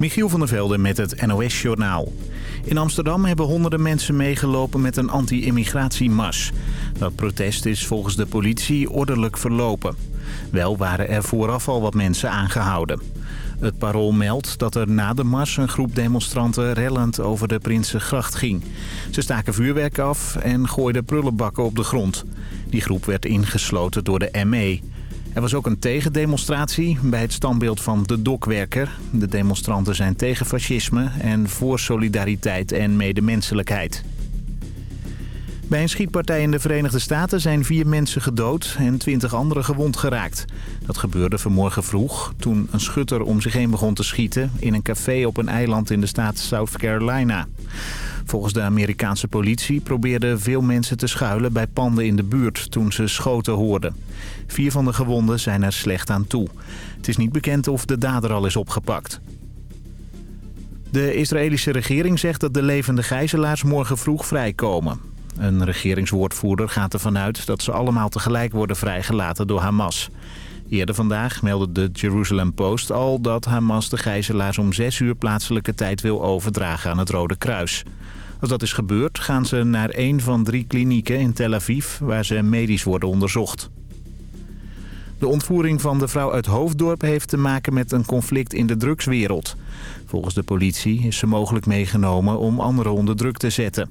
Michiel van der Velde met het NOS-journaal. In Amsterdam hebben honderden mensen meegelopen met een anti-immigratiemars. Dat protest is volgens de politie ordelijk verlopen. Wel waren er vooraf al wat mensen aangehouden. Het parool meldt dat er na de mars een groep demonstranten rellend over de Prinsengracht ging. Ze staken vuurwerk af en gooiden prullenbakken op de grond. Die groep werd ingesloten door de ME. Er was ook een tegendemonstratie bij het standbeeld van de dokwerker. De demonstranten zijn tegen fascisme en voor solidariteit en medemenselijkheid. Bij een schietpartij in de Verenigde Staten zijn vier mensen gedood en twintig anderen gewond geraakt. Dat gebeurde vanmorgen vroeg toen een schutter om zich heen begon te schieten... in een café op een eiland in de staat South Carolina. Volgens de Amerikaanse politie probeerden veel mensen te schuilen bij panden in de buurt toen ze schoten hoorden. Vier van de gewonden zijn er slecht aan toe. Het is niet bekend of de dader al is opgepakt. De Israëlische regering zegt dat de levende gijzelaars morgen vroeg vrijkomen. Een regeringswoordvoerder gaat ervan uit dat ze allemaal tegelijk worden vrijgelaten door Hamas. Eerder vandaag meldde de Jerusalem Post al dat Hamas de gijzelaars om 6 uur plaatselijke tijd wil overdragen aan het Rode Kruis. Als dat is gebeurd gaan ze naar een van drie klinieken in Tel Aviv waar ze medisch worden onderzocht. De ontvoering van de vrouw uit Hoofddorp heeft te maken met een conflict in de drugswereld. Volgens de politie is ze mogelijk meegenomen om anderen onder druk te zetten.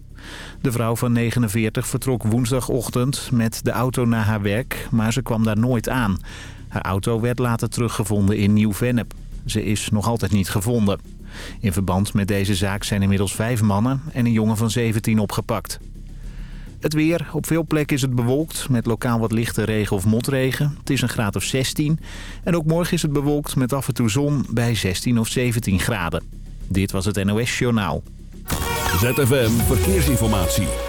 De vrouw van 49 vertrok woensdagochtend met de auto naar haar werk, maar ze kwam daar nooit aan. Haar auto werd later teruggevonden in Nieuw-Vennep. Ze is nog altijd niet gevonden. In verband met deze zaak zijn inmiddels vijf mannen en een jongen van 17 opgepakt. Het weer. Op veel plekken is het bewolkt met lokaal wat lichte regen of motregen. Het is een graad of 16. En ook morgen is het bewolkt met af en toe zon bij 16 of 17 graden. Dit was het NOS Journaal. ZFM Verkeersinformatie.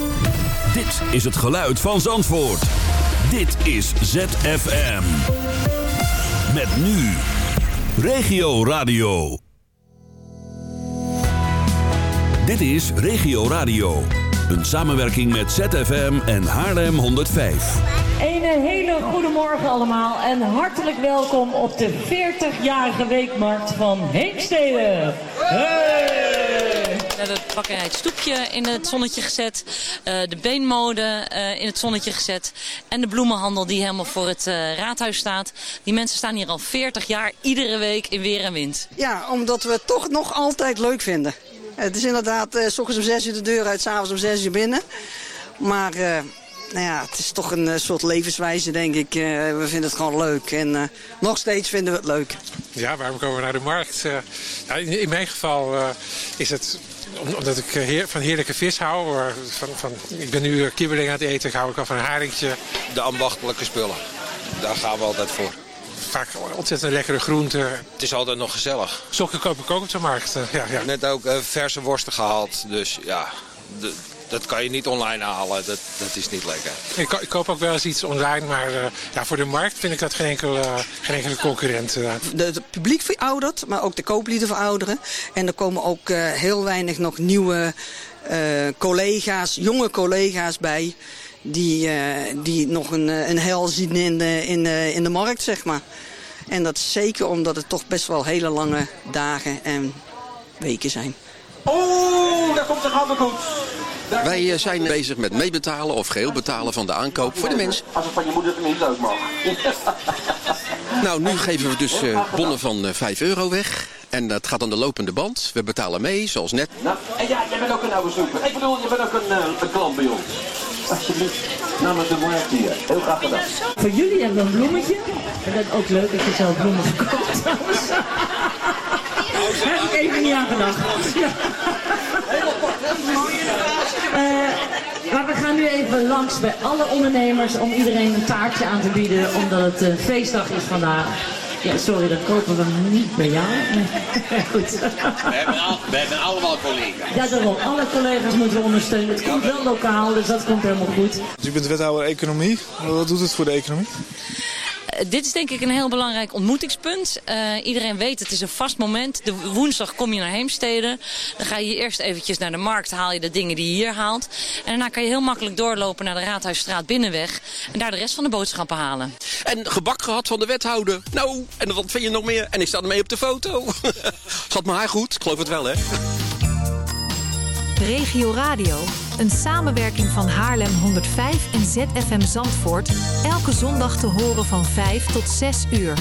Dit is het geluid van Zandvoort. Dit is ZFM. Met nu. Regio Radio. Dit is Regio Radio. Een samenwerking met ZFM en Haarlem 105. Een hele goede morgen allemaal en hartelijk welkom op de 40-jarige weekmarkt van Heemstede. Hey! We hebben het bakkerij stoepje in het zonnetje gezet. Uh, de beenmode uh, in het zonnetje gezet. En de bloemenhandel die helemaal voor het raadhuis staat. Die mensen staan hier al 40 jaar, iedere week in weer en wind. Ja, omdat we het toch nog altijd leuk vinden. Het is inderdaad, s ochtends om 6 uur de deur uit, s'avonds om 6 uur binnen. Maar nou ja, het is toch een uh, soort levenswijze, denk ik. Uh, we vinden het gewoon leuk en uh, nog steeds vinden we het leuk. Ja, waarom komen we naar de markt? Ja, in, in, mijn geval is het omdat ik heer, van heerlijke vis hou. Van, van, ik ben nu kibbeling aan het eten, hou ik al van een haringje. De ambachtelijke spullen, daar gaan we altijd voor. Vaak ontzettend lekkere groenten. Het is altijd nog gezellig. Sokken koop ik ook op de markt. ja, ja. Net ook verse worsten gehaald, dus ja... De, dat kan je niet online halen. Dat, dat is niet lekker. Ik, ik koop ook wel eens iets online, maar uh, ja, voor de markt vind ik dat geen enkele, uh, geen enkele concurrent. Uh. Het publiek veroudert, maar ook de kooplieden verouderen. En er komen ook heel weinig nog nieuwe collega's, jonge collega's bij... Die, die nog een, een hel zien in de, in, de, in de markt, zeg maar. En dat is zeker omdat het toch best wel hele lange dagen en weken zijn. Oh, daar komt de goed. Wij zijn bezig met meebetalen of geheel betalen van de aankoop voor de mens. Als het van je moeder tenminste ook mag. Nou, nu geven we dus uh, bonnen van uh, 5 euro weg. En dat gaat aan de lopende band. We betalen mee, zoals net. Nou, en ja, jij bent ook een oude zoeker. Ik bedoel, je bent ook een, uh, een klant bij ons. alsjeblieft. Namens de markt hier. Heel graag gedaan. Voor jullie hebben we een bloemetje. En dat is ook leuk dat je zelf bloemen verkoopt. Daar heb ik even niet aan gedacht. Ja. Eh, maar we gaan nu even langs bij alle ondernemers om iedereen een taartje aan te bieden. Omdat het een feestdag is vandaag. Ja, sorry, dat kopen we niet bij jou. Nee. Goed. We hebben, al, we hebben allemaal collega's. Ja, daarom. Alle collega's moeten we ondersteunen. Het komt wel lokaal, dus dat komt helemaal goed. Dus u bent wethouder economie. Wat doet het voor de economie? Eh, dit is denk ik een heel belangrijk ontmoetingspunt. Eh, iedereen weet, het is een vast moment. De woensdag kom je naar Heemstede. Dan ga je eerst eventjes naar de markt, haal je de dingen die je hier haalt. En daarna kan je heel makkelijk doorlopen naar de Raadhuisstraat Binnenweg. En daar de rest van de boodschappen halen. En gebak gehad van de wethouder. Nou, en wat vind je nog meer? En ik sta ermee op de foto. Zat mijn haar goed? Ik geloof het wel, hè? Regio Radio, een samenwerking van Haarlem 105 en ZFM Zandvoort. Elke zondag te horen van 5 tot 6 uur.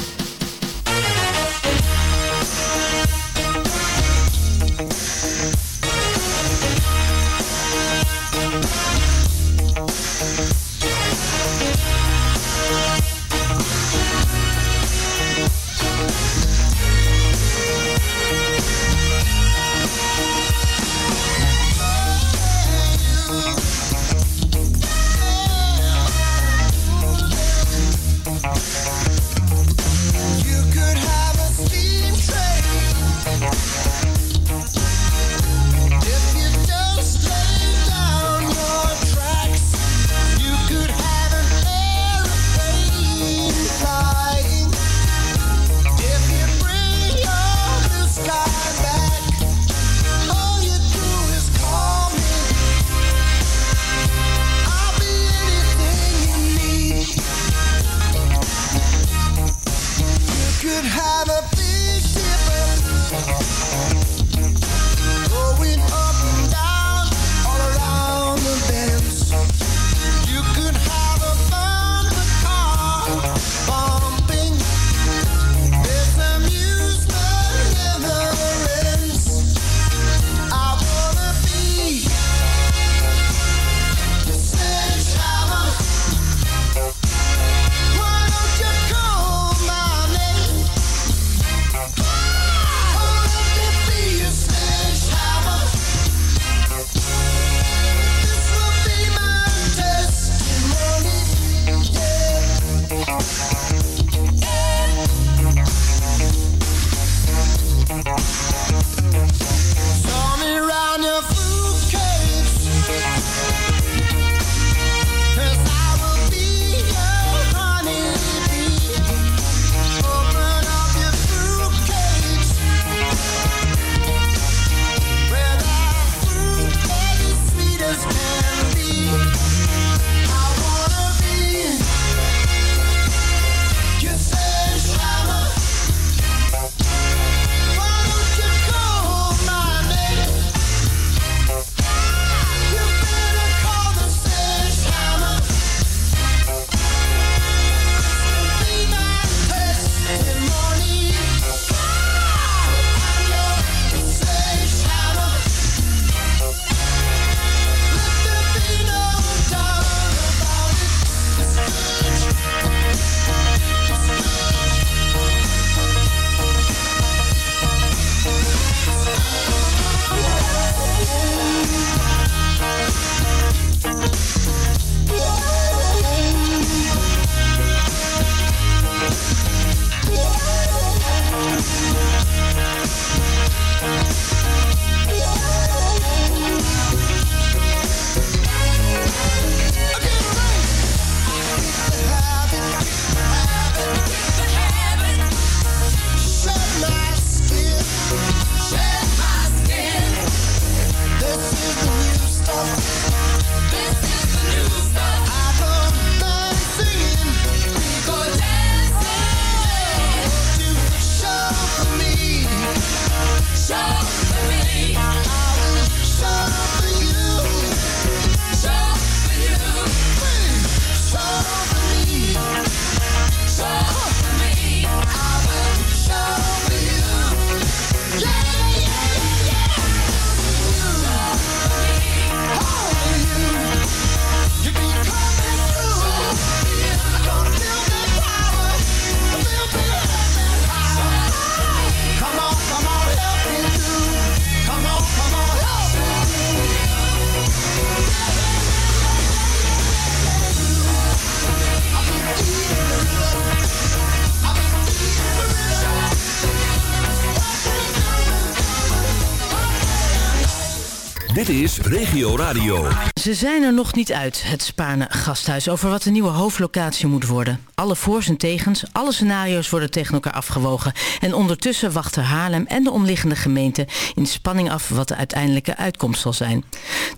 Regio Radio. Ze zijn er nog niet uit, het Spaarne Gasthuis, over wat de nieuwe hoofdlocatie moet worden. Alle voor's en tegens, alle scenario's worden tegen elkaar afgewogen. En ondertussen wachten Haarlem en de omliggende gemeenten in spanning af wat de uiteindelijke uitkomst zal zijn.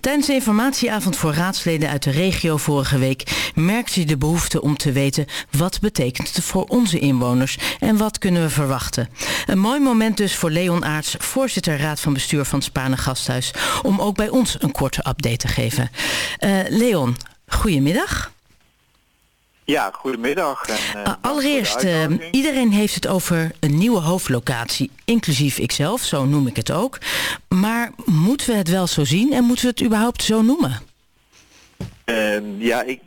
Tijdens de informatieavond voor raadsleden uit de regio vorige week merkte je de behoefte om te weten wat betekent het voor onze inwoners en wat kunnen we verwachten. Een mooi moment dus voor Leon Aarts, voorzitter raad van bestuur van Spaarne Gasthuis, om ook bij ons een korte update te geven. Uh, Leon, goedemiddag. Ja, goedemiddag. En, uh, Allereerst, uh, iedereen heeft het over een nieuwe hoofdlocatie, inclusief ikzelf, zo noem ik het ook. Maar moeten we het wel zo zien en moeten we het überhaupt zo noemen? Ehm, ja, ik,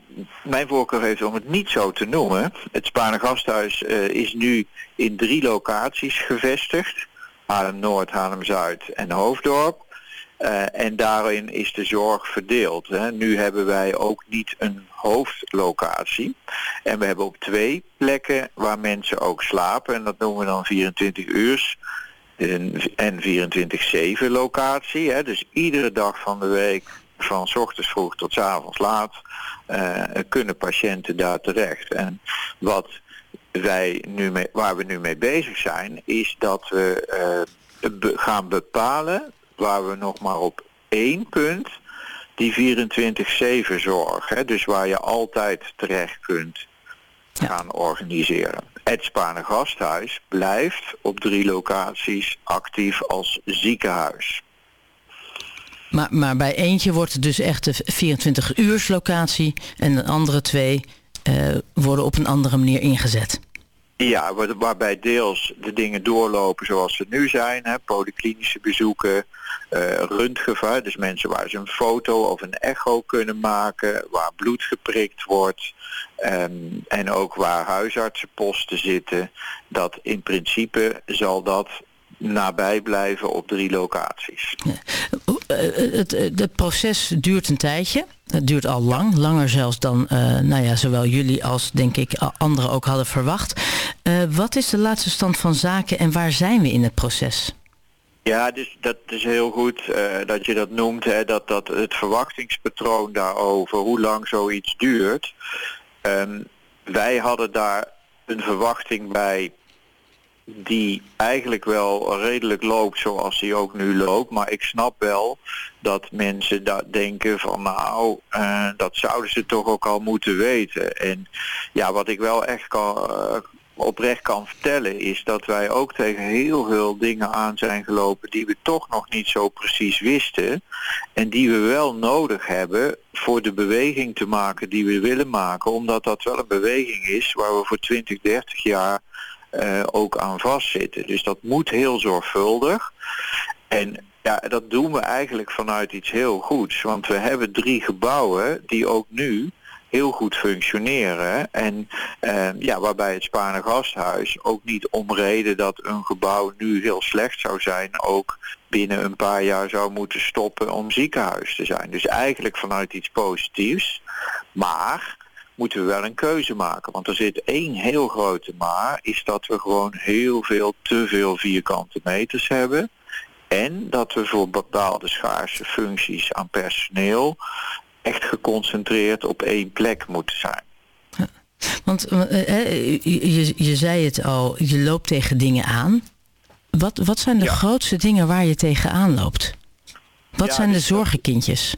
mijn voorkeur heeft om het niet zo te noemen. Het Spaarne Gasthuis is nu in drie locaties gevestigd. Haarlem-Noord, Haarlem-Zuid en Hoofddorp. Uh, en daarin is de zorg verdeeld. Hè. Nu hebben wij ook niet een hoofdlocatie. En we hebben op twee plekken waar mensen ook slapen. En dat noemen we dan 24 uur en 24-7 locatie. Hè. Dus iedere dag van de week, van s ochtends vroeg tot s avonds laat, uh, kunnen patiënten daar terecht. En wat wij nu mee, waar we nu mee bezig zijn, is dat we uh, gaan bepalen waar we nog maar op één punt die 24-7 zorg, hè, dus waar je altijd terecht kunt gaan organiseren. Het Gasthuis blijft op drie locaties actief als ziekenhuis. Maar, maar bij eentje wordt het dus echt de 24 uurs locatie en de andere twee uh, worden op een andere manier ingezet. Ja, waarbij deels de dingen doorlopen zoals ze nu zijn. Hè, polyklinische bezoeken, uh, dus mensen waar ze een foto of een echo kunnen maken, waar bloed geprikt wordt. Um, en ook waar huisartsenposten zitten. Dat in principe zal dat nabij blijven op drie locaties. Ja. Het, het, proces duurt een tijdje. Het duurt al lang, langer zelfs dan uh, nou ja, zowel jullie als denk ik anderen ook hadden verwacht. Uh, wat is de laatste stand van zaken en waar zijn we in het proces? Ja, dus dat is heel goed uh, dat je dat noemt, hè, dat, dat het verwachtingspatroon daarover, hoe lang zoiets duurt. Um, wij hadden daar een verwachting bij die eigenlijk wel redelijk loopt zoals die ook nu loopt. Maar ik snap wel dat mensen dat denken van nou, uh, dat zouden ze toch ook al moeten weten. En ja, wat ik wel echt kan, uh, oprecht kan vertellen is dat wij ook tegen heel veel dingen aan zijn gelopen die we toch nog niet zo precies wisten. En die we wel nodig hebben voor de beweging te maken die we willen maken. Omdat dat wel een beweging is waar we voor 20, 30 jaar uh, ook aan vastzitten. Dus dat moet heel zorgvuldig. En ja, dat doen we eigenlijk vanuit iets heel goeds. Want we hebben drie gebouwen die ook nu heel goed functioneren. En uh, ja, waarbij het Spaarne Gasthuis ook niet om reden dat een gebouw nu heel slecht zou zijn, ook binnen een paar jaar zou moeten stoppen om ziekenhuis te zijn. Dus eigenlijk vanuit iets positiefs. Maar moeten we wel een keuze maken. Want er zit één heel grote maar, is dat we gewoon heel veel, te veel vierkante meters hebben. En dat we voor bepaalde schaarse functies aan personeel echt geconcentreerd op één plek moeten zijn. want uh, je, je zei het al, je loopt tegen dingen aan. Wat, wat zijn de ja. grootste dingen waar je tegenaan loopt? Wat ja, zijn de dus zorgenkindjes?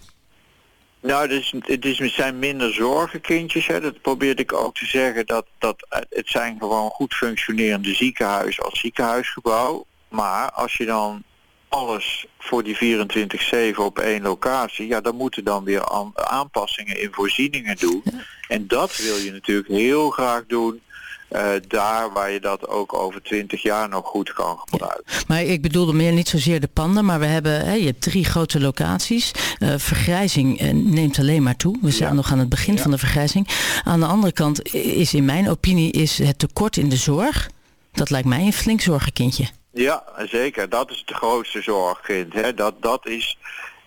Nou, dus, het, is, het zijn minder zorgenkindjes. Hè. Dat probeerde ik ook te zeggen. Dat, dat het zijn gewoon goed functionerende ziekenhuizen als ziekenhuisgebouw. Maar als je dan alles voor die 24-7 op één locatie, ja, dan moeten dan weer aan, aanpassingen in voorzieningen doen. En dat wil je natuurlijk heel graag doen uh, daar waar je dat ook over twintig jaar nog goed kan gebruiken. Ja, maar ik bedoelde meer niet zozeer de panden, maar we hebben, hè, je hebt drie grote locaties. Uh, vergrijzing uh, neemt alleen maar toe. We zijn ja. nog aan het begin ja. van de vergrijzing. Aan de andere kant is in mijn opinie is het tekort in de zorg, dat lijkt mij een flink zorgenkindje. Ja, zeker. Dat is het grootste zorgkind. Hè. Dat, dat is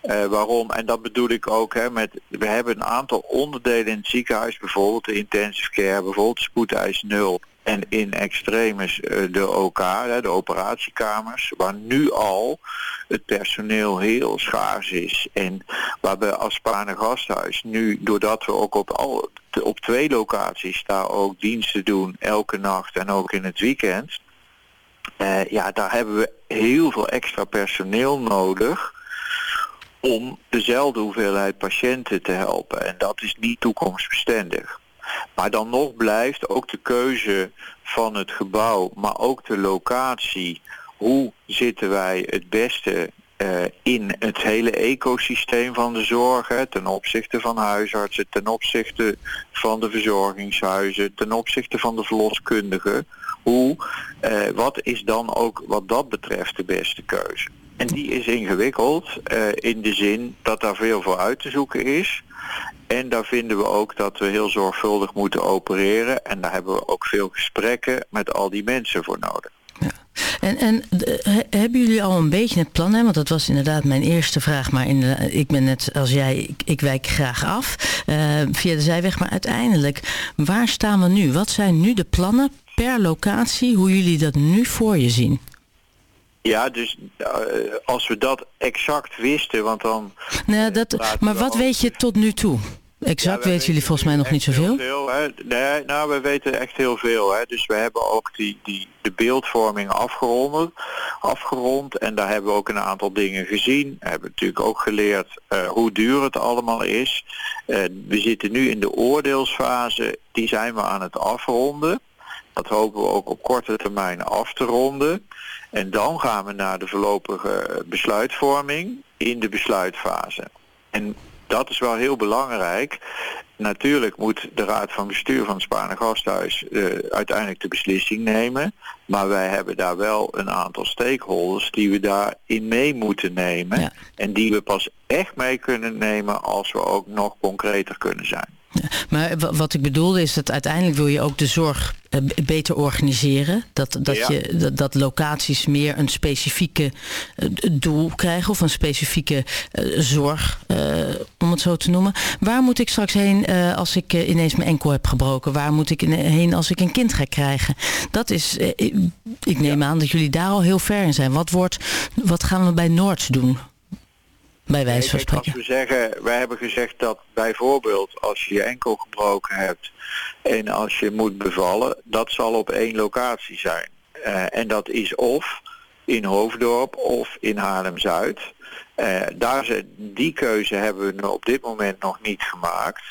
uh, waarom, en dat bedoel ik ook, hè, met, we hebben een aantal onderdelen in het ziekenhuis, bijvoorbeeld de intensive care, bijvoorbeeld spoedeis 0, en in extremis eh, de OK, de operatiekamers, waar nu al het personeel heel schaars is. En waarbij als Spaarne Gasthuis nu, doordat we ook op, al, op twee locaties daar ook diensten doen, elke nacht en ook in het weekend, uh, ja, daar hebben we heel veel extra personeel nodig om dezelfde hoeveelheid patiënten te helpen. En dat is niet toekomstbestendig. Maar dan nog blijft ook de keuze van het gebouw, maar ook de locatie. Hoe zitten wij het beste uh, in het hele ecosysteem van de zorg, hè, ten opzichte van huisartsen, ten opzichte van de verzorgingshuizen, ten opzichte van de verloskundigen. Hoe, uh, wat is dan ook wat dat betreft de beste keuze? En die is ingewikkeld uh, in de zin dat daar veel voor uit te zoeken is. En daar vinden we ook dat we heel zorgvuldig moeten opereren. En daar hebben we ook veel gesprekken met al die mensen voor nodig. En, en hebben jullie al een beetje het plan? Hè? Want dat was inderdaad mijn eerste vraag. Maar ik ben net als jij, ik, ik wijk graag af uh, via de zijweg. Maar uiteindelijk, waar staan we nu? Wat zijn nu de plannen per locatie? Hoe jullie dat nu voor je zien? Ja, dus uh, als we dat exact wisten, want dan... Nee, dat, maar wat weet je tot nu toe? Exact ja, weten jullie volgens mij nog niet zoveel? Veel, hè? Nee, nou, we weten echt heel veel. Hè? Dus we hebben ook die, die, de beeldvorming afgerond, afgerond. En daar hebben we ook een aantal dingen gezien. We hebben natuurlijk ook geleerd uh, hoe duur het allemaal is. Uh, we zitten nu in de oordeelsfase. Die zijn we aan het afronden. Dat hopen we ook op korte termijn af te ronden. En dan gaan we naar de voorlopige besluitvorming in de besluitfase. En dat is wel heel belangrijk. Natuurlijk moet de Raad van Bestuur van het Spaarne Gasthuis uh, uiteindelijk de beslissing nemen. Maar wij hebben daar wel een aantal stakeholders die we daarin mee moeten nemen. Ja. En die we pas echt mee kunnen nemen als we ook nog concreter kunnen zijn. Maar wat ik bedoelde is dat uiteindelijk wil je ook de zorg eh, beter organiseren. Dat, dat, ja. je, dat, dat, locaties meer een specifieke uh, doel krijgen of een specifieke uh, zorg, om het zo te noemen. Waar moet ik straks heen als ik ineens mijn enkel heb gebroken? Waar moet ik heen als ik een kind ga krijgen? Dat is, ik, neem ja. aan dat jullie daar al heel ver in zijn. Wat, wordt, wat gaan we bij Noords doen? Bij wijze van spreken. Als we zeggen, wij hebben gezegd dat bijvoorbeeld als je je enkel gebroken hebt en als je moet bevallen, dat zal op één locatie zijn. Uh, en dat is of in Hoofddorp of in Haarlem-Zuid. Uh, daar ze, die keuze hebben we op dit moment nog niet gemaakt.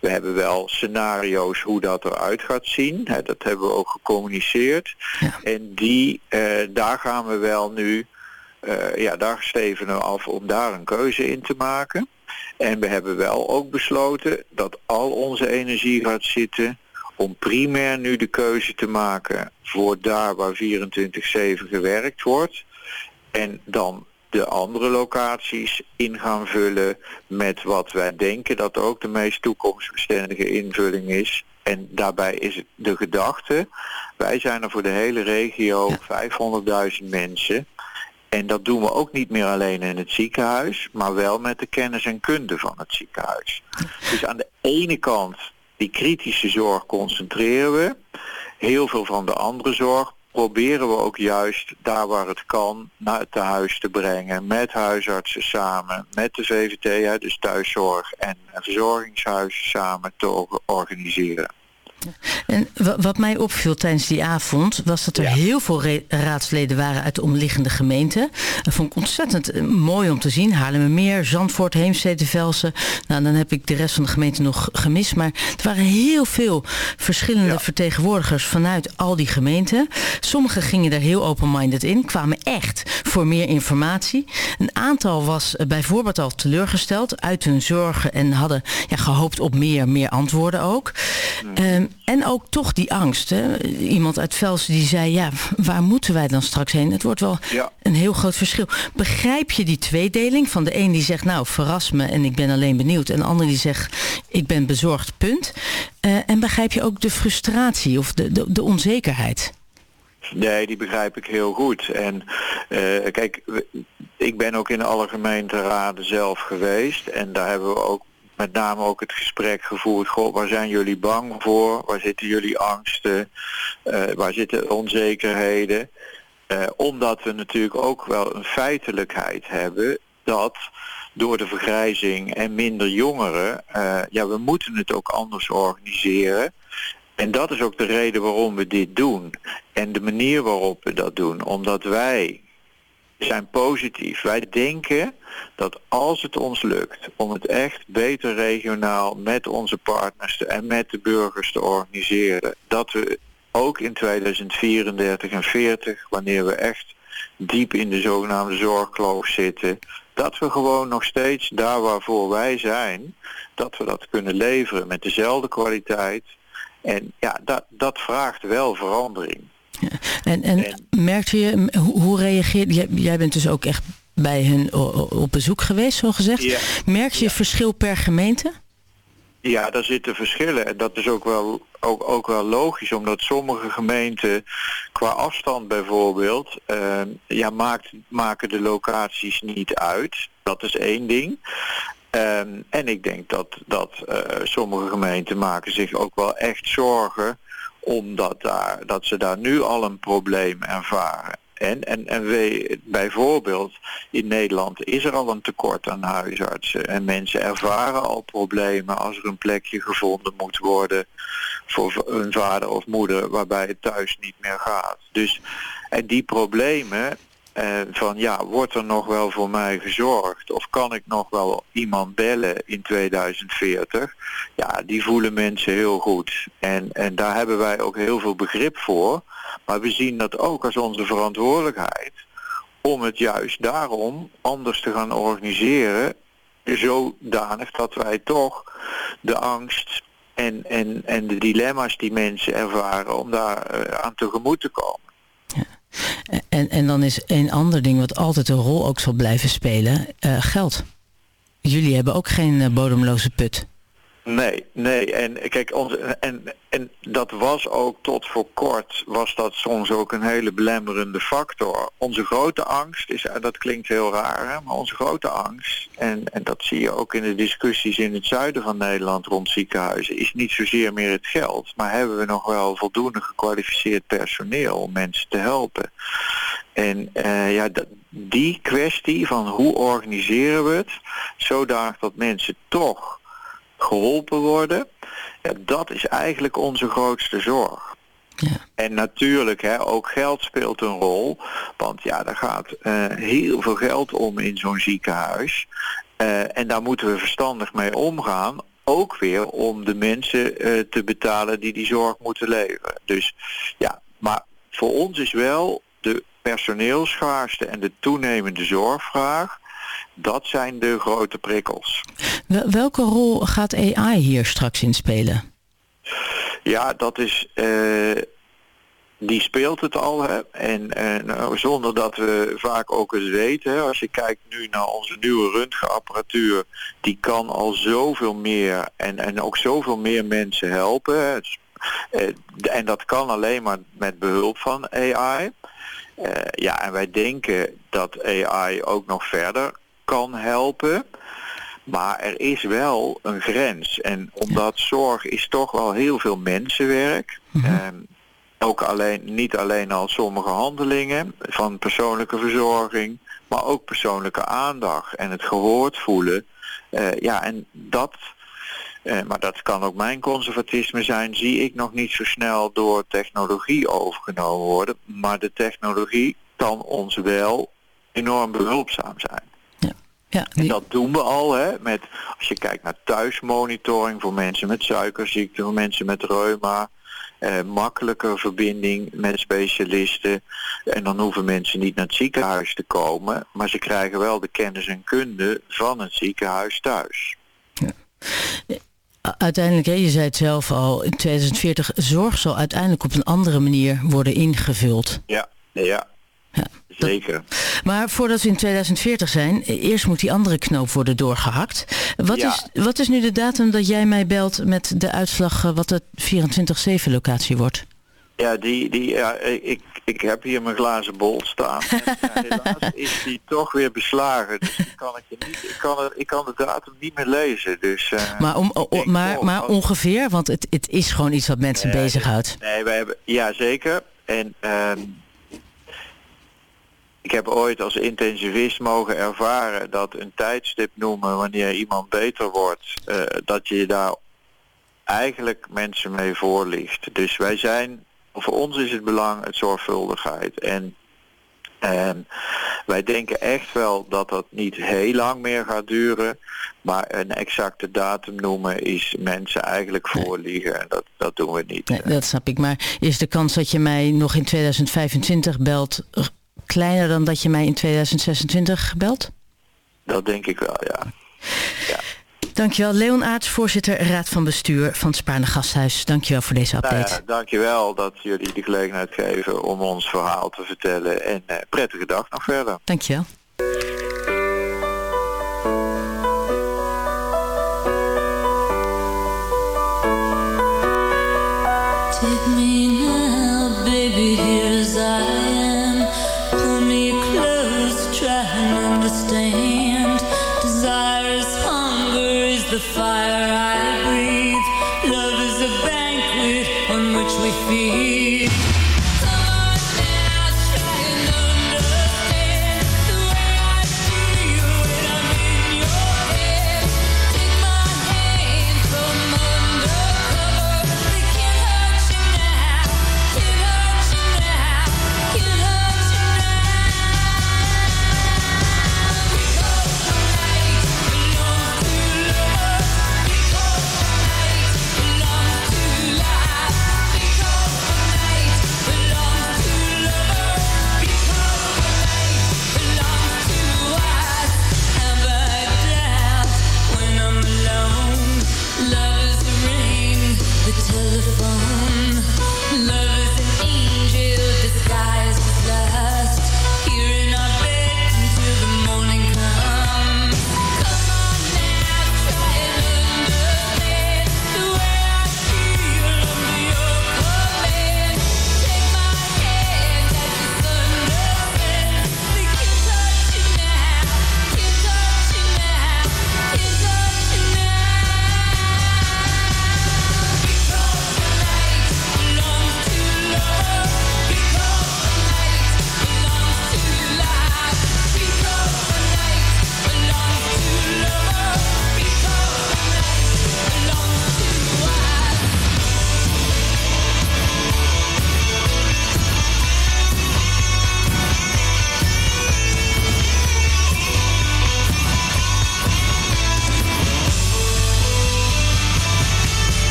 We hebben wel scenario's hoe dat eruit gaat zien. Hè, dat hebben we ook gecommuniceerd. Ja. En die, uh, daar gaan we wel nu uh, ja, daar steven we af om daar een keuze in te maken. En we hebben wel ook besloten dat al onze energie gaat zitten om primair nu de keuze te maken voor daar waar 24-7 gewerkt wordt. En dan de andere locaties in gaan vullen met wat wij denken dat ook de meest toekomstbestendige invulling is. En daarbij is het de gedachte, wij zijn er voor de hele regio ja. 500.000 mensen. En dat doen we ook niet meer alleen in het ziekenhuis, maar wel met de kennis en kunde van het ziekenhuis. Dus aan de ene kant die kritische zorg concentreren we. Heel veel van de andere zorg proberen we ook juist daar waar het kan naar het tehuis te brengen. Met huisartsen samen, met de VVT, dus thuiszorg en verzorgingshuizen samen te organiseren. En wat mij opviel tijdens die avond was dat er ja. heel veel raadsleden waren uit de omliggende gemeenten. Dat vond ik ontzettend eh, mooi om te zien. Haarlemmermeer, Zandvoort, Heemstede, Velsen. Nou, dan heb ik de rest van de gemeente nog gemist. Maar er waren heel veel verschillende ja. vertegenwoordigers vanuit al die gemeenten. Sommigen gingen er heel open-minded in, kwamen echt voor meer informatie. Een aantal was eh, bijvoorbeeld al teleurgesteld uit hun zorgen en hadden ja, gehoopt op meer, meer antwoorden ook. Um, en ook toch die angst. Hè? Iemand uit Velsen die zei, ja, waar moeten wij dan straks heen? Het wordt wel ja. een heel groot verschil. Begrijp je die tweedeling van de een die zegt, nou, verras me en ik ben alleen benieuwd. En de ander die zegt, ik ben bezorgd, punt. Uh, en begrijp je ook de frustratie of de, de, de onzekerheid? Nee, die begrijp ik heel goed. En uh, kijk, ik ben ook in alle gemeenteraden zelf geweest. En daar hebben we ook met name ook het gesprek gevoerd. Goh, waar zijn jullie bang voor? Waar zitten jullie angsten? Uh, waar zitten onzekerheden? Uh, omdat we natuurlijk ook wel een feitelijkheid hebben dat door de vergrijzing en minder jongeren, uh, ja, we moeten het ook anders organiseren. En dat is ook de reden waarom we dit doen. En de manier waarop we dat doen. Omdat wij zijn positief. Wij denken dat als het ons lukt om het echt beter regionaal met onze partners en met de burgers te organiseren, dat we ook in 2034 en 40, wanneer we echt diep in de zogenaamde zorgkloof zitten, dat we gewoon nog steeds daar waarvoor wij zijn, dat we dat kunnen leveren met dezelfde kwaliteit. En ja, dat, dat vraagt wel verandering. Ja. En, en, merkte je, hoe, hoe reageerde, jij, jij bent dus ook echt bij hen op bezoek geweest, zo gezegd. Ja. Merk je ja. verschil per gemeente? Ja, daar zitten verschillen. En dat is ook wel, ook, ook wel logisch, omdat sommige gemeenten qua afstand bijvoorbeeld, uh, ja, maakt, maken de locaties niet uit. Dat is één ding. Um, en ik denk dat, dat uh, sommige gemeenten maken zich ook wel echt zorgen omdat daar, dat ze daar nu al een probleem ervaren. En, en, en we, bijvoorbeeld in Nederland is er al een tekort aan huisartsen. En mensen ervaren al problemen als er een plekje gevonden moet worden voor een vader of moeder waarbij het thuis niet meer gaat. Dus en die problemen, eh, van ja, wordt er nog wel voor mij gezorgd of kan ik nog wel iemand bellen in 2040? Ja, die voelen mensen heel goed. En, en daar hebben wij ook heel veel begrip voor. Maar we zien dat ook als onze verantwoordelijkheid om het juist daarom anders te gaan organiseren zodanig dat wij toch de angst en, en, en de dilemma's die mensen ervaren om daar uh, aan tegemoet te komen. En, en dan is een ander ding wat altijd een rol ook zal blijven spelen, uh, geld. Jullie hebben ook geen uh, bodemloze put. Nee, nee. En kijk, onze, en, en dat was ook tot voor kort, was dat soms ook een hele belemmerende factor. Onze grote angst is, en dat klinkt heel raar, hè, maar onze grote angst, en, en dat zie je ook in de discussies in het zuiden van Nederland rond ziekenhuizen, is niet zozeer meer het geld, maar hebben we nog wel voldoende gekwalificeerd personeel om mensen te helpen. En uh, ja, die kwestie van hoe organiseren we het, zodanig dat mensen toch geholpen worden. Ja, dat is eigenlijk onze grootste zorg. Ja. En natuurlijk, hè, ook geld speelt een rol. Want ja, daar gaat uh, heel veel geld om in zo'n ziekenhuis. Uh, en daar moeten we verstandig mee omgaan. Ook weer om de mensen uh, te betalen die die zorg moeten leveren. Dus ja, maar voor ons is wel de personeelschaarste en de toenemende zorgvraag dat zijn de grote prikkels. Welke rol gaat AI hier straks in spelen? Ja, dat is... Uh, die speelt het al. Hè? En, en nou, zonder dat we vaak ook eens weten. Hè? Als je kijkt nu naar onze nieuwe röntgenapparatuur. Die kan al zoveel meer en, en ook zoveel meer mensen helpen. Hè? Uh, en dat kan alleen maar met behulp van AI. Uh, ja, en wij denken dat AI ook nog verder kan helpen. Maar er is wel een grens. En omdat zorg is toch wel heel veel mensenwerk. Mm -hmm. ook alleen, niet alleen al sommige handelingen van persoonlijke verzorging, maar ook persoonlijke aandacht en het gehoord voelen. Uh, ja, en dat, uh, maar dat kan ook mijn conservatisme zijn, zie ik nog niet zo snel door technologie overgenomen worden. Maar de technologie kan ons wel enorm behulpzaam zijn. Ja, En dat doen we al, hè, met, als je kijkt naar thuismonitoring voor mensen met suikerziekte, voor mensen met reuma, eh, makkelijker verbinding met specialisten. En dan hoeven mensen niet naar het ziekenhuis te komen, maar ze krijgen wel de kennis en kunde van het ziekenhuis thuis. Ja. Uiteindelijk, je zei het zelf al, in 2040 zorg zal uiteindelijk op een andere manier worden ingevuld. Ja, ja. Ja, Zeker. Maar voordat we in 2040 zijn, eerst moet die andere knoop worden doorgehakt. Wat, ja. is, wat is nu de datum dat jij mij belt met de uitslag wat de 24-7 locatie wordt? Ja, die, die, ja, ik, ik heb hier mijn glazen bol staan. En, ja, helaas is die toch weer beslagen. Dus ik kan, het je niet, ik kan, ik kan de datum niet meer lezen. Dus, uh, maar, om, o, maar, maar ongeveer, want het, het is gewoon iets wat mensen bezighoudt. Nee, wij hebben, ja zeker. En um, ik heb ooit als intensivist mogen ervaren dat een tijdstip noemen wanneer iemand beter wordt, uh, dat je daar eigenlijk mensen mee voorliegt. Dus wij zijn, voor ons is het belang het zorgvuldigheid. En en wij denken echt wel dat dat niet heel lang meer gaat duren. Maar een exacte datum noemen is mensen eigenlijk voorliegen. En dat, dat doen we niet. Nee, dat snap ik. Maar is de kans dat je mij nog in 2025 belt kleiner dan dat je mij in 2026 belt? Dat denk ik wel, ja. ja. Dankjewel. Leon Aarts, voorzitter Raad van Bestuur van het Spaarne Gasthuis. Dankjewel voor deze update. Nou ja, dankjewel dat jullie de gelegenheid geven om ons verhaal te vertellen. En uh, prettige dag nog verder. Dankjewel. Take me now, baby,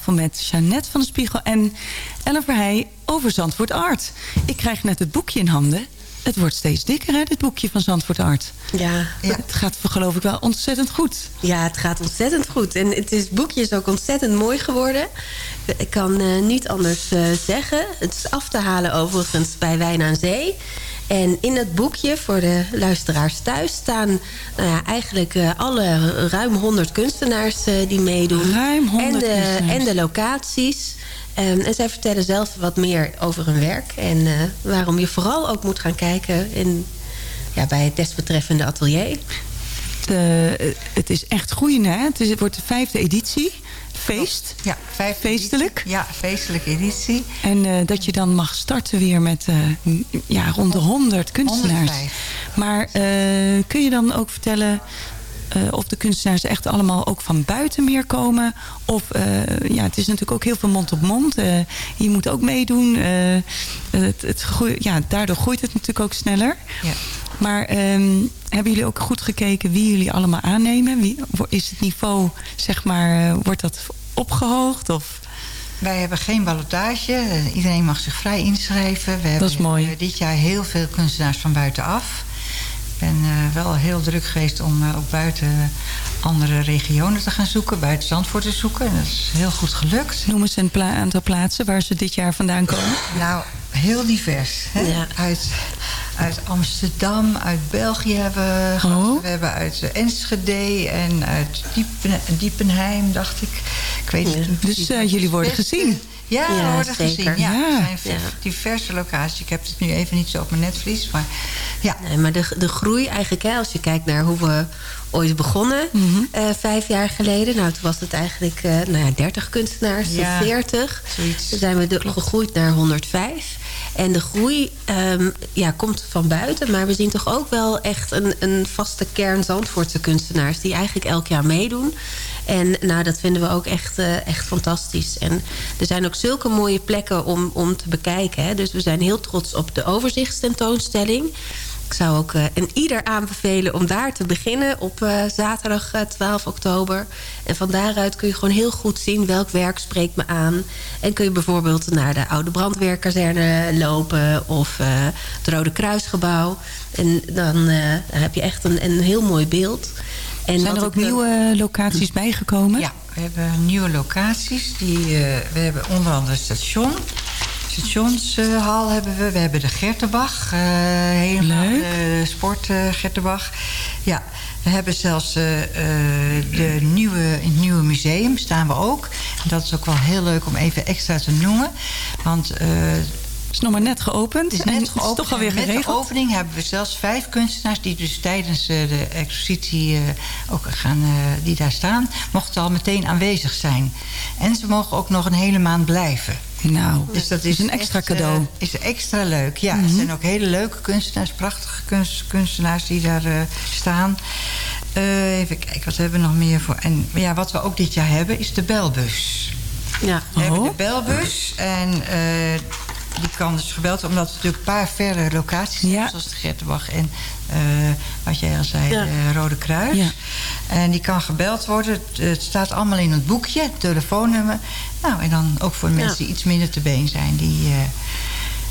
tafel met Jeannette van de Spiegel en Ellen Verheij over Zandvoort Art. Ik krijg net het boekje in handen. Het wordt steeds dikker, hè, dit boekje van Zandvoort Art. Ja. Het gaat geloof ik wel ontzettend goed. Ja, het gaat ontzettend goed. En het is, boekje is ook ontzettend mooi geworden. Ik kan uh, niet anders uh, zeggen. Het is af te halen overigens bij Wijn aan Zee. En in het boekje, voor de luisteraars thuis... staan nou ja, eigenlijk uh, alle ruim 100 kunstenaars die meedoen. Ruim 100 en de. En de locaties. Um, en zij vertellen zelf wat meer over hun werk. En waarom je vooral ook moet gaan kijken... In, ja, bij het desbetreffende atelier. Eh, het is echt groeien, hè? Het, is, het wordt de vijfde editie. Feest. Ja, vijfde Feestelijk. editie. Ja, feestelijke editie. En eh, dat je dan mag starten weer met eh, ja, rond de 100 kunstenaars. 105. Maar kun je dan ook vertellen eh, of de kunstenaars echt allemaal ook van buiten meer komen? Of, eh, ja, het is natuurlijk ook heel veel mond op mond. Eh, je moet ook meedoen. Het, ja, daardoor groeit het natuurlijk ook sneller. Ja. Maar ehm, hebben jullie ook goed gekeken wie jullie allemaal aannemen? Wie, is het niveau, zeg maar, wordt dat opgehoogd? Of... Wij hebben geen ballotage. Iedereen mag zich vrij inschrijven. We hebben is mooi. dit jaar heel veel kunstenaars van buitenaf. Ik ben eh, wel heel druk geweest om eh, ook buiten andere regionen te gaan zoeken. Buiten Zandvoort te zoeken. En dat is heel goed gelukt. Noem eens een pla- aantal plaatsen waar ze dit jaar vandaan komen. Nou, heel divers. Hè? Uit, uit Amsterdam, uit België hebben we gehad. We hebben uit Enschede en uit Diepen, Diepenheim, dacht ik. Ik weet het niet Dus eh, jullie worden gezien. Ja, we Ja, worden gezien. Ja. Er zijn ver- diverse locaties. Ik heb het nu even niet zo op mijn netvlies. Maar ja, Nee, maar de, de groei eigenlijk, hè, als je kijkt naar hoe we ooit begonnen, Mhm. eh, vijf jaar geleden. Nou, toen was het eigenlijk eh nou ja, 30 kunstenaars, Ja, tot 40. zoiets. Toen zijn we de, gegroeid naar 105. En de groei ehm, ja, komt van buiten, maar we zien toch ook wel echt een, een vaste kern Zandvoortse kunstenaars die eigenlijk elk jaar meedoen. En nou, dat vinden we ook echt, eh, echt fantastisch. En er zijn ook zulke mooie plekken om, om te bekijken. Hè. Dus we zijn heel trots op de overzichtstentoonstelling. Ik zou ook eh, een ieder aanbevelen om daar te beginnen op eh, zaterdag eh, 12 oktober. En van daaruit kun je gewoon heel goed zien welk werk spreekt me aan. En kun je bijvoorbeeld naar de oude brandweerkazerne lopen of het Rode Kruisgebouw. En dan, dan heb je echt een, een heel mooi beeld. En Zijn er ook ik, eh, nieuwe locaties bijgekomen? Ja, we hebben nieuwe locaties. Die, eh, we hebben onder andere het station. Stationshal hebben we. We hebben de Gertenbach. eh helemaal Leuk. de sport Gertenbach. Ja, we hebben zelfs eh, de nieuwe, in het nieuwe museum staan we ook. En dat is ook wel heel leuk om even extra te noemen. Want... is nog maar net geopend. het is en net het is geopend. toch alweer En Met de geregeld. opening hebben we zelfs vijf kunstenaars... die dus tijdens eh, de expositie eh, ook gaan, eh, die daar staan... mochten al meteen aanwezig zijn. En ze mogen ook nog een hele maand blijven. Nou, Dus dat is een extra echt, cadeau. is extra leuk, ja. Mhm. Het zijn ook hele leuke kunstenaars, prachtige kunst, kunstenaars die daar eh, staan. Eh, even kijken, wat hebben we nog meer voor? En ja, wat we ook dit jaar hebben, is de belbus. Ja. We hebben Oh. de belbus en eh, die kan dus gebeld omdat er natuurlijk een paar verre locaties zijn... Ja. zoals de Gertenbach en eh, wat jij al zei, Ja. de Rode Kruis. Ja. En die kan gebeld worden. Het, het staat allemaal in het boekje, het telefoonnummer. Nou, en dan ook voor mensen die iets minder te been zijn... die eh,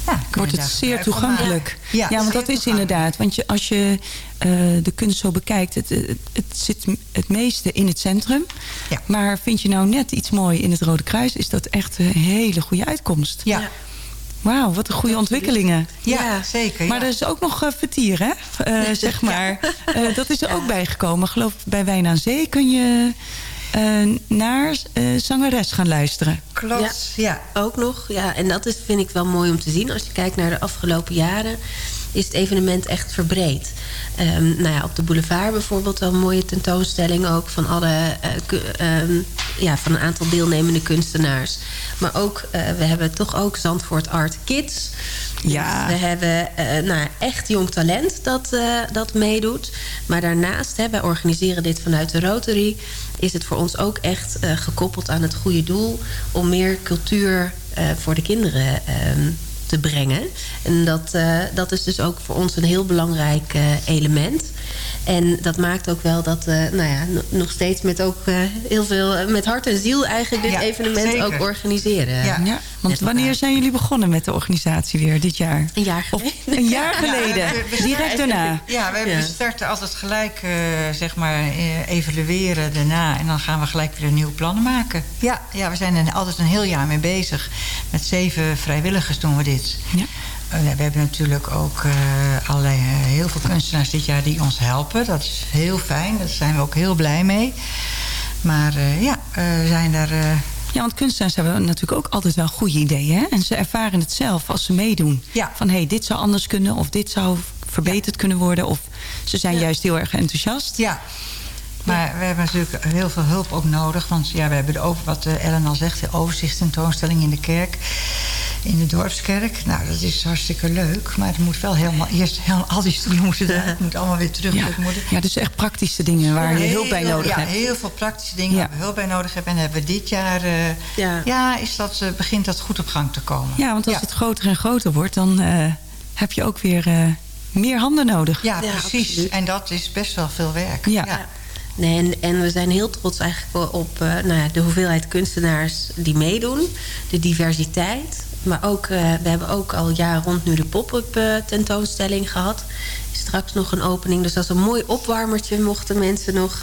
ja, Wordt het zeer toegankelijk. Ja, want dat is inderdaad. Want je, als je eh, de kunst zo bekijkt... Het, het, het zit het meeste in het centrum. Ja. Maar vind je nou net iets mooi in het Rode Kruis... is dat echt een hele goede uitkomst. Ja, Wauw, wat een goede ontwikkelingen. ja, Ja. zeker. Maar ja. er is ook nog eh, vertier, hè? Eh, zeg maar. Eh, dat is er ook bijgekomen. Ik geloof bij Wijn aan Zee kun je eh, naar eh, zangeres gaan luisteren. Klopt, ja. Ook nog, ja. En dat is, vind ik wel mooi om te zien. Als je kijkt naar de afgelopen jaren... is het evenement echt verbreed. Ehm, nou ja, op de boulevard bijvoorbeeld wel een mooie tentoonstelling... ook van, alle, eh, ehm, ja, van een aantal deelnemende kunstenaars. Maar ook, eh, we hebben toch ook Zandvoort Art Kids... Ja. We hebben eh, nou, echt jong talent dat, dat meedoet. Maar daarnaast, hè, wij organiseren dit vanuit de Rotary... is het voor ons ook echt gekoppeld aan het goede doel... om meer cultuur voor de kinderen ehm, te brengen. En dat, eh, dat is dus ook voor ons een heel belangrijk eh, element... En dat maakt ook wel dat we nou ja, no- nog steeds met ook eh, heel veel eh, met hart en ziel eigenlijk dit Ja, evenement zeker. ook organiseren. Ja. Ja, want wanneer zijn jullie begonnen met de organisatie weer dit jaar? Een jaar Of geleden. een jaar Ja, geleden, we- we direct starten- daarna. Ja, we, hebben, starten altijd gelijk, eh, zeg maar, eh, evalueren daarna. En dan gaan we gelijk weer nieuwe plannen maken. Ja, ja we zijn er altijd een heel jaar mee bezig. Met zeven vrijwilligers doen we dit. Ja. Eh, we hebben natuurlijk ook eh, allerlei, eh, heel veel kunstenaars dit jaar die ons helpen. Dat is heel fijn, daar zijn we ook heel blij mee. Maar eh, ja, we zijn daar... Ja, want kunstenaars hebben natuurlijk ook altijd wel goede ideeën. Hè? En ze ervaren het zelf als ze meedoen. Ja. Van, hé, hey, dit zou anders kunnen of dit zou verbeterd kunnen worden. Of ze zijn juist heel erg enthousiast. Ja. Maar we hebben natuurlijk heel veel hulp ook nodig. Want ja, we hebben de over, wat eh, Ellen al zegt, de overzichtstentoonstelling in de kerk. In de dorpskerk. Nou, dat is hartstikke leuk. Maar het moet wel helemaal eerst heel, al die stoelen moeten eruit. Het moet allemaal weer terug. Ja. Het moeten. ja, dus echt praktische dingen waar je hulp bij nodig ja, hebt. heel veel praktische dingen Ja. waar we hulp bij nodig hebben. En hebben we dit jaar, eh, Ja. ja. is dat, eh, begint dat goed op gang te komen. Ja, want als het groter en groter wordt, dan eh, heb je ook weer eh, meer handen nodig. Ja, precies. En dat is best wel veel werk. Ja. En, en we zijn heel trots eigenlijk op eh, nou ja, de hoeveelheid kunstenaars die meedoen. De diversiteit. Maar ook, eh, we hebben ook al jaar rond nu de pop-up eh, tentoonstelling gehad. Straks nog een opening. Dus dat is een mooi opwarmertje mochten mensen nog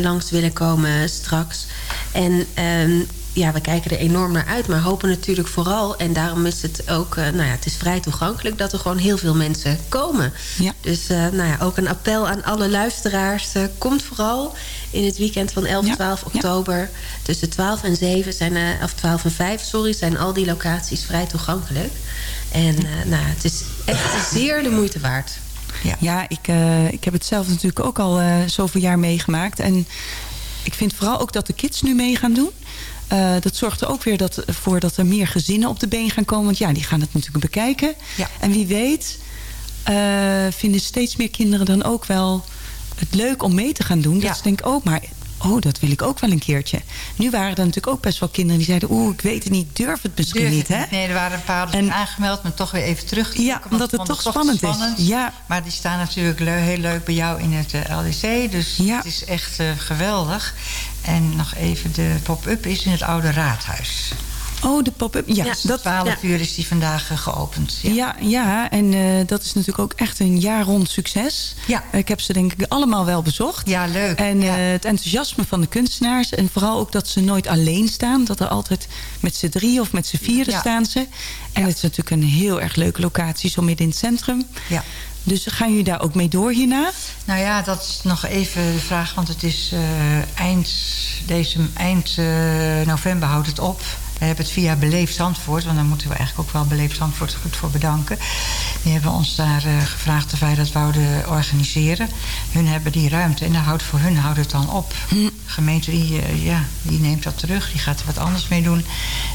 langs willen komen straks. En ehm, ja, we kijken er enorm naar uit. Maar hopen natuurlijk vooral, en daarom is het ook... eh, nou ja, het is vrij toegankelijk dat er gewoon heel veel mensen komen. Ja. Dus eh, nou ja, ook een appel aan alle luisteraars. eh, komt vooral in het weekend van 11, 12 oktober. Tussen 12 en 7 zijn, eh, of 12 en 5, sorry, zijn al die locaties vrij toegankelijk. En eh, nou, ja, het is echt zeer de moeite waard. Ja, ik, eh, ik heb het zelf natuurlijk ook al eh, zoveel jaar meegemaakt. En ik vind vooral ook dat de kids nu mee gaan doen. Eh, dat zorgt er ook weer dat, voor dat er meer gezinnen op de been gaan komen. Want ja, die gaan het natuurlijk bekijken. En wie weet eh, vinden steeds meer kinderen dan ook wel het leuk om mee te gaan doen. Dat ze denken, oh, maar oh, dat wil ik ook wel een keertje. Nu waren er natuurlijk ook best wel kinderen die zeiden... oeh, ik weet het niet, ik durf het misschien Durf niet, het hè? Nee, er waren een paar die aangemeld, maar toch weer even terug. Ja, omdat het toch spannend is. Ja. Maar die staan natuurlijk heel leuk bij jou in het eh, LDC. Dus het is echt eh, geweldig. En nog even, de pop-up is in het oude raadhuis. Oh, de pop-up. Ja, Dus dat 12 uur is die vandaag eh, geopend. Ja, ja, en eh, dat is natuurlijk ook echt een jaar rond succes. Ja. Ik heb ze denk ik allemaal wel bezocht. Ja, leuk. En eh, het enthousiasme van de kunstenaars. En vooral ook dat ze nooit alleen staan. Dat er altijd met z'n drie of met z'n vieren Ja. staan ze. En het is natuurlijk een heel erg leuke locatie, zo midden in het centrum. Ja. Dus gaan jullie daar ook mee door hierna? Nou ja, dat is nog even de vraag, want het is eh, eind, deze, eind eh, november houdt het op. We hebben het via Beleefd Zandvoort, want daar moeten we eigenlijk ook wel Beleefd Zandvoort goed voor bedanken. Die hebben ons daar eh, gevraagd of wij dat wouden organiseren. Hun hebben die ruimte en daar houdt voor hun houdt het dan op. De gemeente die, eh, ja, die neemt dat terug, die gaat er wat anders mee doen.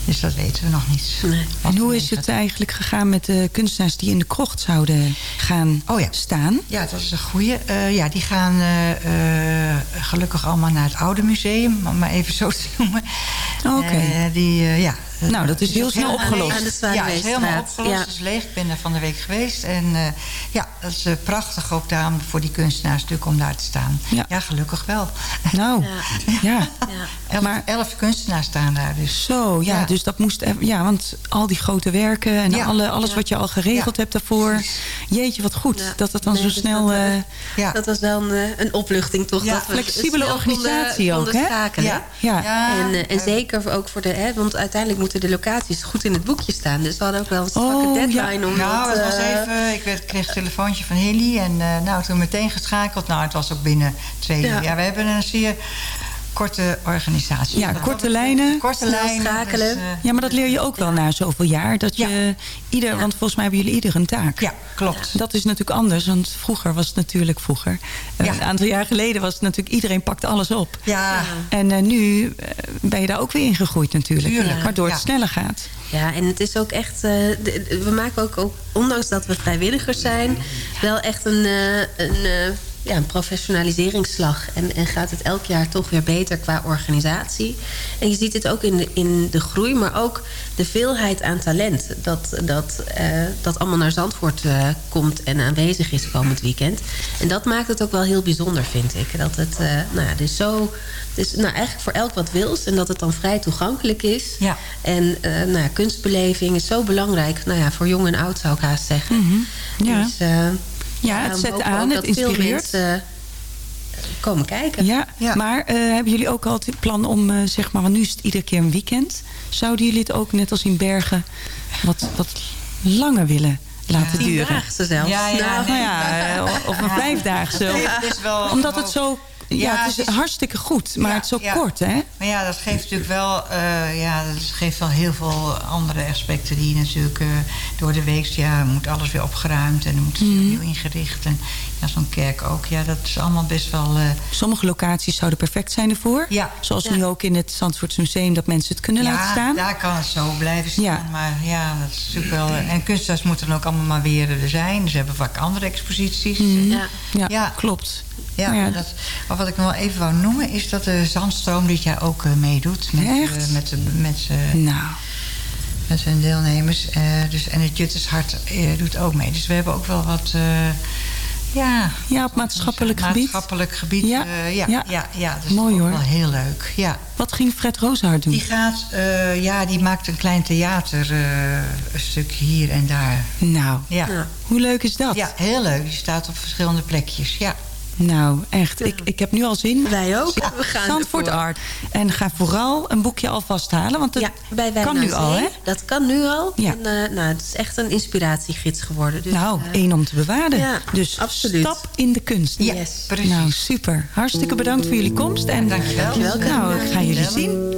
Dus dat weten we nog niet. En hoe is het eigenlijk gegaan met de kunstenaars die in de krocht zouden gaan staan? Ja, dat is een goeie. Eh, ja, die gaan gelukkig allemaal naar het oude museum, om maar even zo te noemen. Oké. Die, eh, ja. Nou, dat is heel ook snel opgelost. Ja, het is helemaal opgelost. Ja. Het is leeg. Ik ben daar van de week geweest. En eh, ja, dat is eh, prachtig ook daarom voor die kunstenaars natuurlijk om daar te staan. Ja, gelukkig wel. Nou, ja. Elf, elf kunstenaars staan daar dus. Zo, ja, Ja. dus dat moest... even- Ja, want al die grote werken en Ja. alle, alles Ja. wat je al geregeld hebt daarvoor. Jeetje, wat goed. Dat het dan Nee, zo dus snel... dat, eh, eh, Dat was wel een, eh, een opluchting toch? Ja, dat we flexibele konden- organisatie ook, konden hè? schakelen. Ja. Ja. En, eh, en zeker ook voor de... Hè, want uiteindelijk moeten de locaties goed in het boekje staan. Dus we hadden ook wel een strakke Oh, deadline om nou, het was eh, even, ik werd, kreeg een telefoontje van Hilly en eh, nou, toen meteen geschakeld. Nou, het was ook binnen twee Ja. uur. Ja, we hebben een zeer korte organisatie. Ja, korte lijnen. Korte lijnen. schakelen. dus, eh, ja, maar dat leer je ook wel na zoveel jaar. Dat je ieder, Want volgens mij hebben jullie ieder een taak. Ja, klopt. Dat is natuurlijk anders. Want vroeger was het natuurlijk vroeger. eh, Een aantal jaar geleden was het natuurlijk... iedereen pakte alles op. Ja. En eh, nu ben je daar ook weer in gegroeid natuurlijk. Tuurlijk. Waardoor het sneller gaat. Ja, en het is ook echt... eh, we maken ook, ook, ondanks dat we vrijwilligers zijn... wel echt een, eh, een, ja, een professionaliseringsslag. En, en gaat het elk jaar toch weer beter qua organisatie. En je ziet het ook in de, in de groei, maar ook de veelheid aan talent. Dat, dat, eh, dat allemaal naar Zandvoort eh, komt en aanwezig is komend weekend. En dat maakt het ook wel heel bijzonder, vind ik. Dat het, eh, nou ja, dus zo... Het is nou, eigenlijk voor elk wat wils. En dat het dan vrij toegankelijk is. Ja. En nou ja, kunstbeleving is zo belangrijk. Nou ja, voor jong en oud zou ik haast zeggen. Ja. Dus, Ja, het zet aan, het inspireert. mensen, eh, komen kijken. Ja, maar eh, hebben jullie ook al het plan om, eh, zeg maar, want nu is het iedere keer een weekend. Zouden jullie het ook, net als in Bergen, wat, wat langer willen laten duren? Tiendaagse zelfs. Ja, ja, Nou, Nou ja, of een vijfdaagse. Het is wel Omdat het zo ja, het is hartstikke goed, maar het is ook ja. kort, hè? Maar ja, dat geeft natuurlijk wel, eh, ja, dat geeft wel heel veel andere aspecten die natuurlijk eh, door de week, ja, moet alles weer opgeruimd en dan moet het weer opnieuw ingericht. En ja, zo'n kerk ook, ja, dat is allemaal best wel. eh, Sommige locaties zouden perfect zijn ervoor. Ja. Zoals Ja. nu ook in het Zandvoorts Museum, dat mensen het kunnen ja, laten staan. daar kan het zo blijven staan. Ja. Maar ja, dat is natuurlijk wel. eh, En kunstenaars moeten dan ook allemaal maar weer er zijn. Ze hebben vaak andere exposities. Mhm. En- Ja, klopt. Ja, Maar ja, dat, maar wat ik nog wel even wou noemen... is dat de Zandstroom dit jaar ook eh, meedoet. Met, Echt? eh, met, de- met, Nou. met zijn deelnemers. Eh, dus, en het Juttershart eh, doet ook mee. Dus we hebben ook wel wat... eh, ja, ja, op maatschappelijk gebied. maatschappelijk gebied. Ja, eh, ja, ja. ja. ja, dus Mooi, hoor. wel heel leuk. Ja. Wat ging Fred Rozenhart doen? Die gaat, eh, ja, die maakt een klein theater, eh, een stuk hier en daar. Nou, Ja. hoe leuk is dat? Ja, heel leuk. Die staat op verschillende plekjes, ja. Nou, echt. Ik, ik heb nu al zin. Wij ook. We gaan Zandvoort ervoor. Art. En ga vooral een boekje alvast halen, want dat Ja, bij Wijn kan nu al, hè? Dat kan nu al. Ja. En, eh, nou, het is echt een inspiratiegids geworden. Dus, nou, eh, één om te bewaren. Ja, dus absoluut. stap in de kunst. Ja, Yes. precies. Nou, super. Hartstikke bedankt voor jullie komst. En Dankjewel. Dankjewel, Nou, ik ga jullie zien.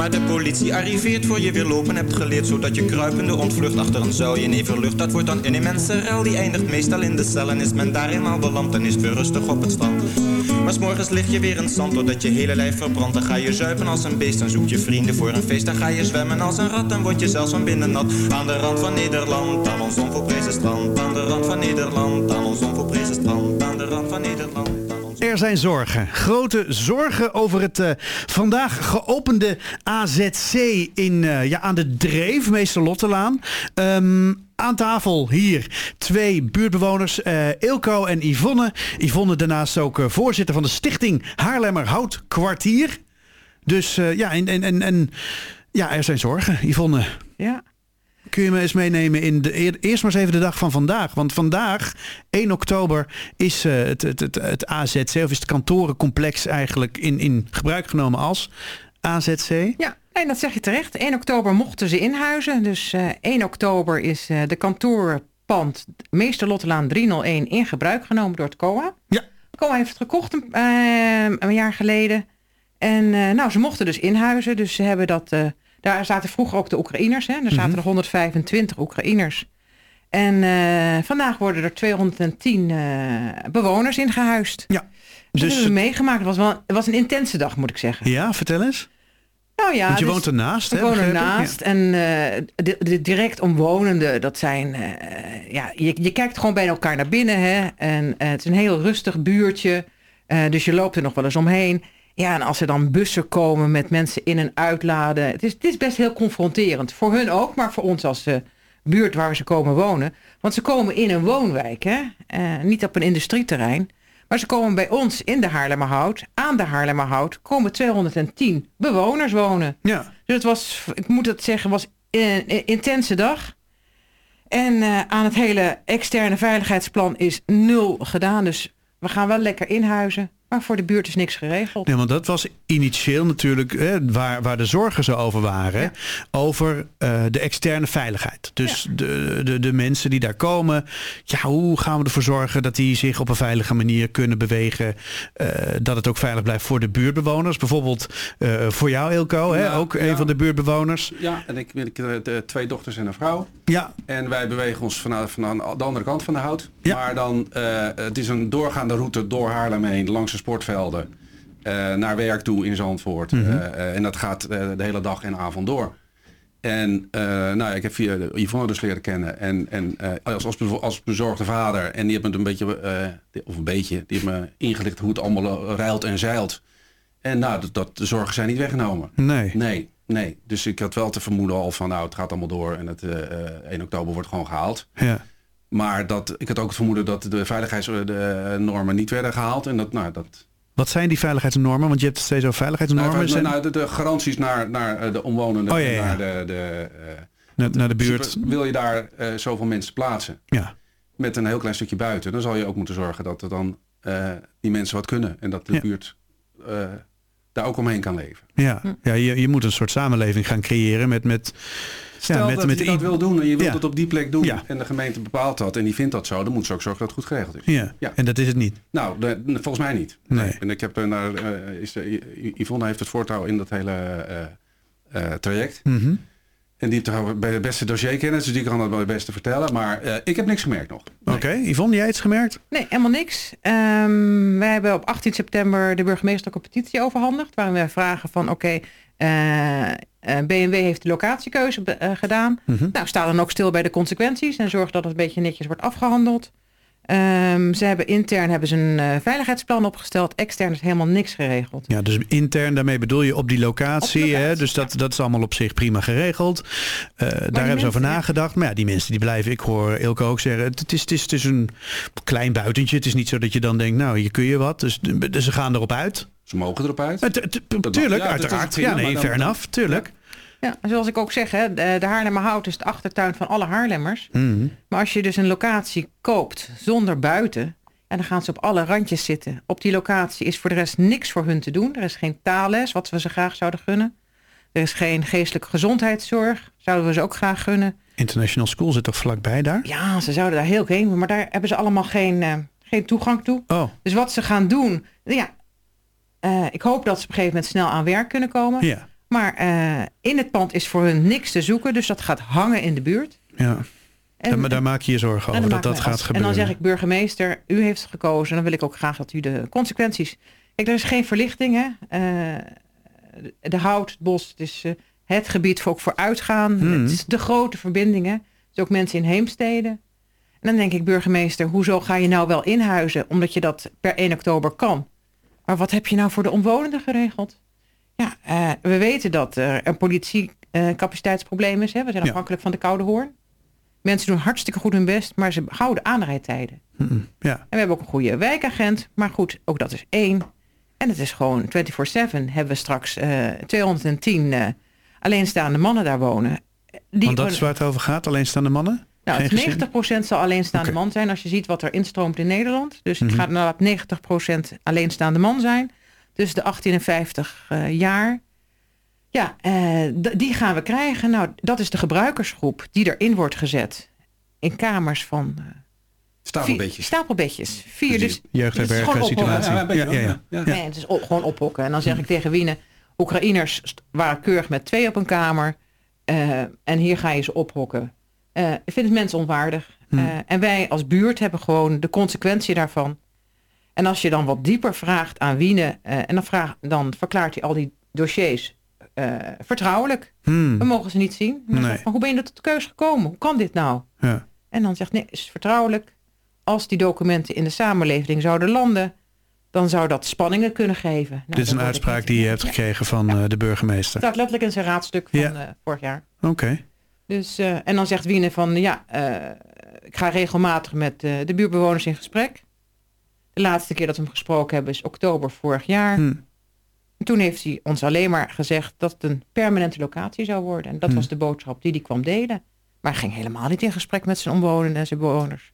Maar de politie arriveert voor je weer lopen hebt geleerd Zodat je kruipende ontvlucht achter een zuilje in everlucht Dat wordt dan een immense rel, die eindigt meestal in de cel En is men daar eenmaal beland, dan is het weer rustig op het strand. Maar s'morgens lig je weer in zand, doordat je hele lijf verbrandt. Dan ga je zuipen als een beest, dan zoek je vrienden voor een feest. Dan ga je zwemmen als een rat, dan word je zelfs van binnen nat. Aan de rand van Nederland, aan ons onvolprezen strand. Aan de rand van Nederland, aan ons onvolprezen strand. Aan de rand van Nederland Er zijn zorgen. Grote zorgen over het eh, vandaag geopende AZC in, eh, ja, aan de Dreef, meester Lottelaan. Ehm, aan tafel hier twee buurtbewoners, eh Ilko en Yvonne. Yvonne daarnaast ook eh, voorzitter van de stichting Haarlemmer Hout Kwartier. Dus eh, ja, en, en, en, en ja, er zijn zorgen. Yvonne, Ja. Kun je me eens meenemen in de, eer- eerst maar eens even de dag van vandaag. Want vandaag, 1 oktober, is eh, het, het, het, het AZC, of is het kantorencomplex eigenlijk in, in gebruik genomen als AZC. Ja, nee, dat zeg je terecht. 1 oktober mochten ze inhuizen. Dus eh 1 oktober is eh, de kantoorpand Meester Lottelaan 301 in gebruik genomen door het COA. Ja. COA heeft het gekocht een, een jaar geleden. En nou, ze mochten dus inhuizen. Dus ze hebben dat... daar zaten vroeger ook de Oekraïners. Hè? Er zaten Mhm. er 125 Oekraïners. En eh, vandaag worden er 210 eh, bewoners ingehuisd. Ja. Dus, Dus dat hebben we meegemaakt. Het was, wel, het was een intense dag, moet ik zeggen. Ja, vertel eens. Nou ja, Want je dus- woont ernaast, Ik hè, woon ik? ernaast. En eh, de, de direct omwonenden, dat zijn... ja, je, je kijkt gewoon bij elkaar naar binnen. Hè? En het is een heel rustig buurtje. Dus je loopt er nog wel eens omheen. Ja, en als er dan bussen komen met mensen in en uitladen. Het is, het is best heel confronterend. Voor hun ook, maar voor ons als eh, buurt waar ze komen wonen. Want ze komen in een woonwijk, hè? Eh, niet op een industrieterrein. Maar ze komen bij ons in de Haarlemmerhout, aan de Haarlemmerhout, komen 210 bewoners wonen. Ja. Dus het was, ik moet het zeggen, was een, een intense dag. En eh, aan het hele externe veiligheidsplan is nul gedaan. Dus we gaan wel lekker inhuizen. Maar voor de buurt is niks geregeld. Nee, want dat was initieel natuurlijk hè, waar, waar de zorgen zo over waren. Over eh, de externe veiligheid. Dus de, de, de mensen die daar komen. Ja, hoe gaan we ervoor zorgen dat die zich op een veilige manier kunnen bewegen. eh, dat het ook veilig blijft voor de buurtbewoners. Bijvoorbeeld eh, voor jou Ilko, hè, Ja, ook ja. een van de buurtbewoners. Ja, en ik ben de, de twee dochters en een vrouw. Ja. En wij bewegen ons vanuit van de andere kant van de hout. Maar dan, eh, het is een doorgaande route door Haarlem heen, langs de sportvelden. eh, naar werk toe in Zandvoort. Eh, en dat gaat de hele dag en avond door. En nou, ik heb via Yvonne dus leren kennen. En, en eh, als, als, als bezorgde vader. En die heeft me een beetje, of een beetje, die heeft me ingelicht hoe het allemaal ruilt en zeilt. En nou, dat, dat, de zorgen zijn niet weggenomen. Nee. Nee, nee. Dus ik had wel te vermoeden al van nou, het gaat allemaal door. En het eh, eh, 1 oktober wordt gewoon gehaald. Ja. Maar dat, ik had ook het vermoeden dat de veiligheidsnormen niet werden gehaald. En dat, nou, dat, Wat zijn die veiligheidsnormen? Want je hebt steeds over veiligheidsnormen. nou, Zijn- nou, de, de garanties naar, naar eh, de omwonenden. Oh, ja, ja. Naar de, de, eh, naar, naar de buurt. Wil je daar eh, zoveel mensen plaatsen? Ja. Met een heel klein stukje buiten. Dan zal je ook moeten zorgen dat er dan eh, die mensen wat kunnen. En dat de Ja. buurt eh, daar ook omheen kan leven. Ja, ja je, je moet een soort samenleving gaan creëren met... met Stel ja, met, dat met je dat wil doen en je wilt Ja. het op die plek doen. Ja. En de gemeente bepaalt dat en die vindt dat zo. Dan moet ze ook zorgen dat het goed geregeld is. Ja. en dat is het niet. Nou, de- volgens mij niet. Nee. En ik heb er naar, eh, is, de- I- Yvonne heeft het voortouw in dat hele eh, eh, traject. Mhm. En die heeft bij de beste dossierkennis, dus die kan dat wel het beste vertellen. Maar eh, ik heb niks gemerkt nog. Oké, Yvonne, jij iets gemerkt? Nee, helemaal niks. Ehm, wij hebben op 18 september de burgemeester een petitie overhandigd. Waarin wij vragen van oké, eh, eh, BMW heeft de locatiekeuze eh, gedaan. Mhm. Nou, sta dan ook stil bij de consequenties en zorg dat het een beetje netjes wordt afgehandeld. Ehm, ze hebben intern hebben ze een eh, veiligheidsplan opgesteld. Extern is helemaal niks geregeld. Ja, dus intern daarmee bedoel je op die locatie. hè? Dus dat, dat is allemaal op zich prima geregeld. Eh, daar hebben ze over nagedacht. Maar ja, die mensen die blijven, ik hoor Ilko ook zeggen, het, is, het, is, het is een klein buitentje. Het is niet zo dat je dan denkt, nou, hier kun je wat. Dus, dus ze gaan erop uit. Ze mogen erop uit. Tuurlijk, uiteraard. ja, nee, dan- enough, tuurlijk. Ja, zoals ik ook zeg, hè, de, de Haarlemmerhout is de achtertuin van alle Haarlemmers. Mhm. Maar als je dus een locatie koopt zonder buiten... en dan gaan ze op alle randjes zitten. Op die locatie is voor de rest niks voor hun te doen. Er is geen taalles, wat we ze graag zouden gunnen. Er is geen geestelijke gezondheidszorg, zouden we ze ook graag gunnen. International School zit toch vlakbij daar? Ja, ze zouden daar heel heen, maar daar hebben ze allemaal geen, eh, geen toegang toe. Oh, Dus wat ze gaan doen, ja, eh, ik hoop dat ze op een gegeven moment snel aan werk kunnen komen. Ja. Maar eh, in het pand is voor hun niks te zoeken, dus dat gaat hangen in de buurt. ja. En- daar, maar daar maak je je zorgen En over, dat dat gaat als- En dan gebeuren. zeg ik, burgemeester, u heeft gekozen. Dan wil ik ook graag dat u de consequenties... Kijk, er is geen verlichting, hè. Eh, de hout, het bos, het is eh, het gebied voor, ook voor uitgaan. Hmm. Het is de grote verbindingen. Het is ook mensen in heemsteden. En dan denk ik, burgemeester, hoezo ga je nou wel inhuizen? Omdat je dat per 1 oktober kan. Maar wat heb je nou voor de omwonenden geregeld? Ja, eh, we weten dat er een politiecapaciteitsprobleem is. Hè? We zijn Ja. afhankelijk van de Koude Hoorn. Mensen doen hartstikke goed hun best, maar ze houden aanrijdtijden. Mhm, Ja. En we hebben ook een goede wijkagent. Maar goed, ook dat is één. En het is gewoon 24-7 hebben we straks eh 210 eh, alleenstaande mannen daar wonen. Die Want dat is waar het over gaat, alleenstaande mannen? nou, het gezin? 90% zal alleenstaande man zijn als je ziet wat er instroomt in Nederland. Dus het Mhm. gaat inderdaad 90% alleenstaande man zijn. Tussen de 18 en 50 eh, jaar. Ja, eh, die gaan we krijgen. Nou, dat is de gebruikersgroep die erin wordt gezet. In kamers van... eh, Stapelbedjes. vier- Stapelbedjes. Vier, Dus dus, jeugdherbergen ophokken. situatie. Ja, ja, ja. ja. Nee, het is op- gewoon ophokken. En dan zeg ik tegen Wiene, Oekraïners waren keurig met twee op een kamer. eh, en hier ga je ze ophokken. Eh, ik vind het mensonwaardig. Hm. Eh, en wij als buurt hebben gewoon de consequentie daarvan. En als je dan wat dieper vraagt aan Wiene... eh, en dan, vraag, dan verklaart hij al die dossiers eh, vertrouwelijk. Hmm. We mogen ze niet zien. Nee. van, hoe ben je tot de keus gekomen? Hoe kan dit nou? Ja. En dan zegt nee, het is vertrouwelijk. Als die documenten in de samenleving zouden landen, dan zou dat spanningen kunnen geven. Nou, Dit is een uitspraak die je hebt gekregen van eh, de Het burgemeester. staat letterlijk in zijn raadstuk van Ja. vorig jaar. Oké. Dus, en dan zegt Wiene van, ja, ik ga regelmatig met de buurtbewoners in gesprek. De laatste keer dat we hem gesproken hebben is oktober vorig jaar. Hm. En toen heeft hij ons alleen maar gezegd dat het een permanente locatie zou worden. En dat Hm. was de boodschap die hij kwam delen. Maar hij ging helemaal niet in gesprek met zijn omwonenden en zijn bewoners.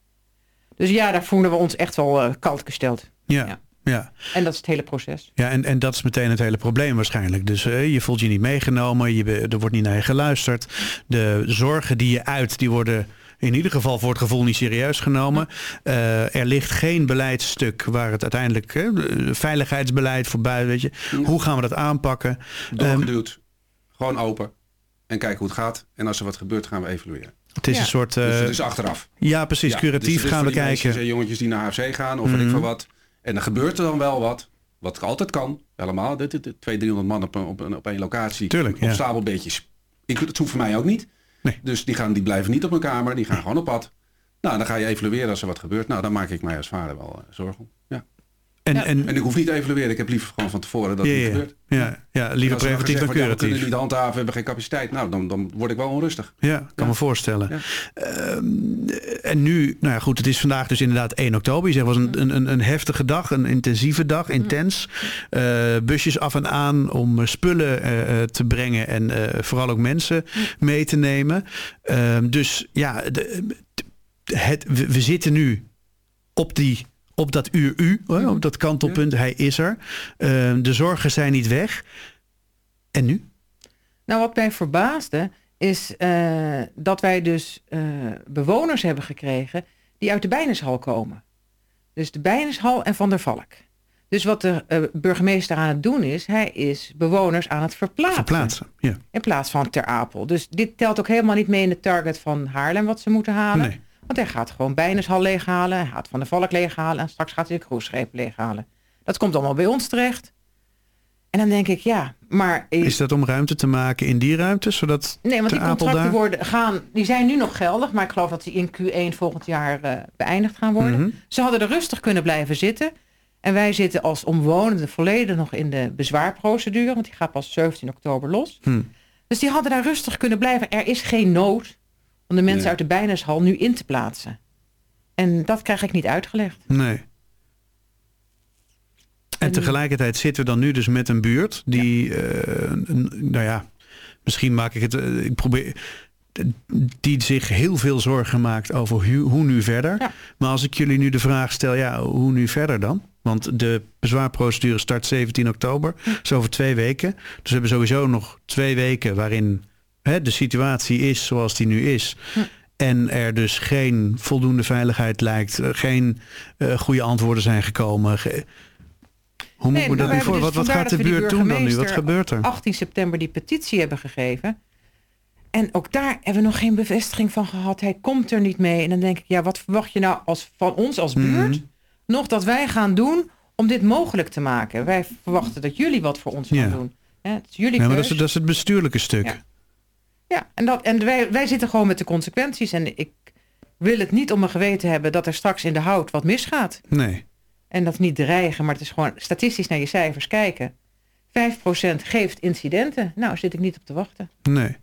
Dus ja, daar voelen we ons echt wel eh koud gesteld. Ja. ja. En dat is het hele proces. Ja, en, en dat is meteen het hele probleem waarschijnlijk. Dus eh, je voelt je niet meegenomen, je, er wordt niet naar je geluisterd. De zorgen die je uit, die worden in ieder geval voor het gevoel niet serieus genomen. Eh, er ligt geen beleidstuk waar het uiteindelijk, eh, veiligheidsbeleid voor buiten, weet je. Hoe gaan we dat aanpakken? Ehm, Doorgeduwd. Gewoon open. En kijken hoe het gaat. En als er wat gebeurt, gaan we evalueren. Het is een soort... dus eh, het is achteraf. Ja, precies. Ja, curatief dus gaan we kijken. en jongetjes die naar HFC gaan of weet ik Mhm. veel wat. En dan gebeurt er dan wel wat. Wat altijd kan. Helemaal. Dit, dit, dit, 200, 300 man op, een- op, een- op één locatie. Tuurlijk, Op ja. stapelbeetjes. Ik, het hoeft voor mij ook niet. Dus die, gaan, die blijven niet op hun kamer. Die gaan gewoon op pad. Nou, dan ga je evalueren als er wat gebeurt. Nou, dan maak ik mij als vader wel eh, zorgen om. Ja. En, en, ik hoef niet te evalueren. Ik heb liever gewoon van tevoren dat Ja, het niet gebeurt. Ja, ja, liever er preventief dan ja, we kunnen curatief. niet handhaven, we hebben geen capaciteit. Nou, dan, dan word ik wel onrustig. Ja, kan me voorstellen. Ehm, en nu, nou ja, goed, het is vandaag dus inderdaad 1 oktober. Je zegt, het was een, een, een heftige dag, een intensieve dag, intens. Eh, busjes af en aan om eh, spullen eh, eh, te brengen en eh, vooral ook mensen mee te nemen. Ehm, dus ja, de, het, we, we zitten nu op die op dat uur U, op dat kantelpunt, hij is er. Ehm, de zorgen zijn niet weg. En nu? Nou, wat mij verbaasde is eh, dat wij dus eh, bewoners hebben gekregen die uit de Bijnershal komen. Dus de Bijnershal en Van der Valk. Dus wat de eh, burgemeester aan het doen is, hij is bewoners aan het verplaatsen. Verplaatsen, ja. In plaats van Ter Apel. Dus dit telt ook helemaal niet mee in de target van Haarlem wat ze moeten halen. Nee. Want hij gaat gewoon Bijnershal leeghalen, hij gaat Van der Valk leeghalen en straks gaat hij de cruiseschepen leeghalen. Dat komt allemaal bij ons terecht. En dan denk ik, ja, maar... Is dat om ruimte te maken in die ruimte? Zodat Nee, want die contracten daar- worden, gaan, die zijn nu nog geldig, maar ik geloof dat die in Q1 volgend jaar eh, beëindigd gaan worden. Mhm. Ze hadden er rustig kunnen blijven zitten. En wij zitten als omwonenden volledig nog in de bezwaarprocedure, want die gaat pas 17 oktober los. Hm. Dus die hadden daar rustig kunnen blijven. Er is geen nood om de mensen Nee. uit de Bijnershal nu in te plaatsen. En dat krijg ik niet uitgelegd. Nee. En tegelijkertijd zitten we dan nu dus met een buurt die, eh, nou ja, misschien maak ik het, eh, ik probeer, die zich heel veel zorgen maakt over hoe nu verder. Maar als ik jullie nu de vraag stel, ja, hoe nu verder dan? Want de bezwaarprocedure start 17 oktober, dus over twee weken. Dus we hebben sowieso nog twee weken waarin hè, de situatie is zoals die nu is. En er dus geen voldoende veiligheid lijkt, er geen eh, goede antwoorden zijn gekomen. Ge- hoe moet Nee, maar dat we nu voor? Wat, dus wat vandaar gaat de we buurt doen dan nu? Wat gebeurt er? 18 september die petitie hebben gegeven. En ook daar hebben we nog geen bevestiging van gehad. Hij komt er niet mee. En dan denk ik, ja, wat verwacht je nou als, van ons als buurt? Mhm. Nog dat wij gaan doen om dit mogelijk te maken. Wij verwachten dat jullie wat voor ons gaan Ja. doen. Hè, het is jullie Ja, maar dat is, dat is het bestuurlijke stuk. Ja. Ja, en, dat, en wij, wij zitten gewoon met de consequenties. En ik wil het niet om mijn geweten hebben dat er straks in de hout wat misgaat. Nee. En dat niet dreigen, maar het is gewoon statistisch naar je cijfers kijken. 5% geeft incidenten. Nou, zit ik niet op te wachten. Nee.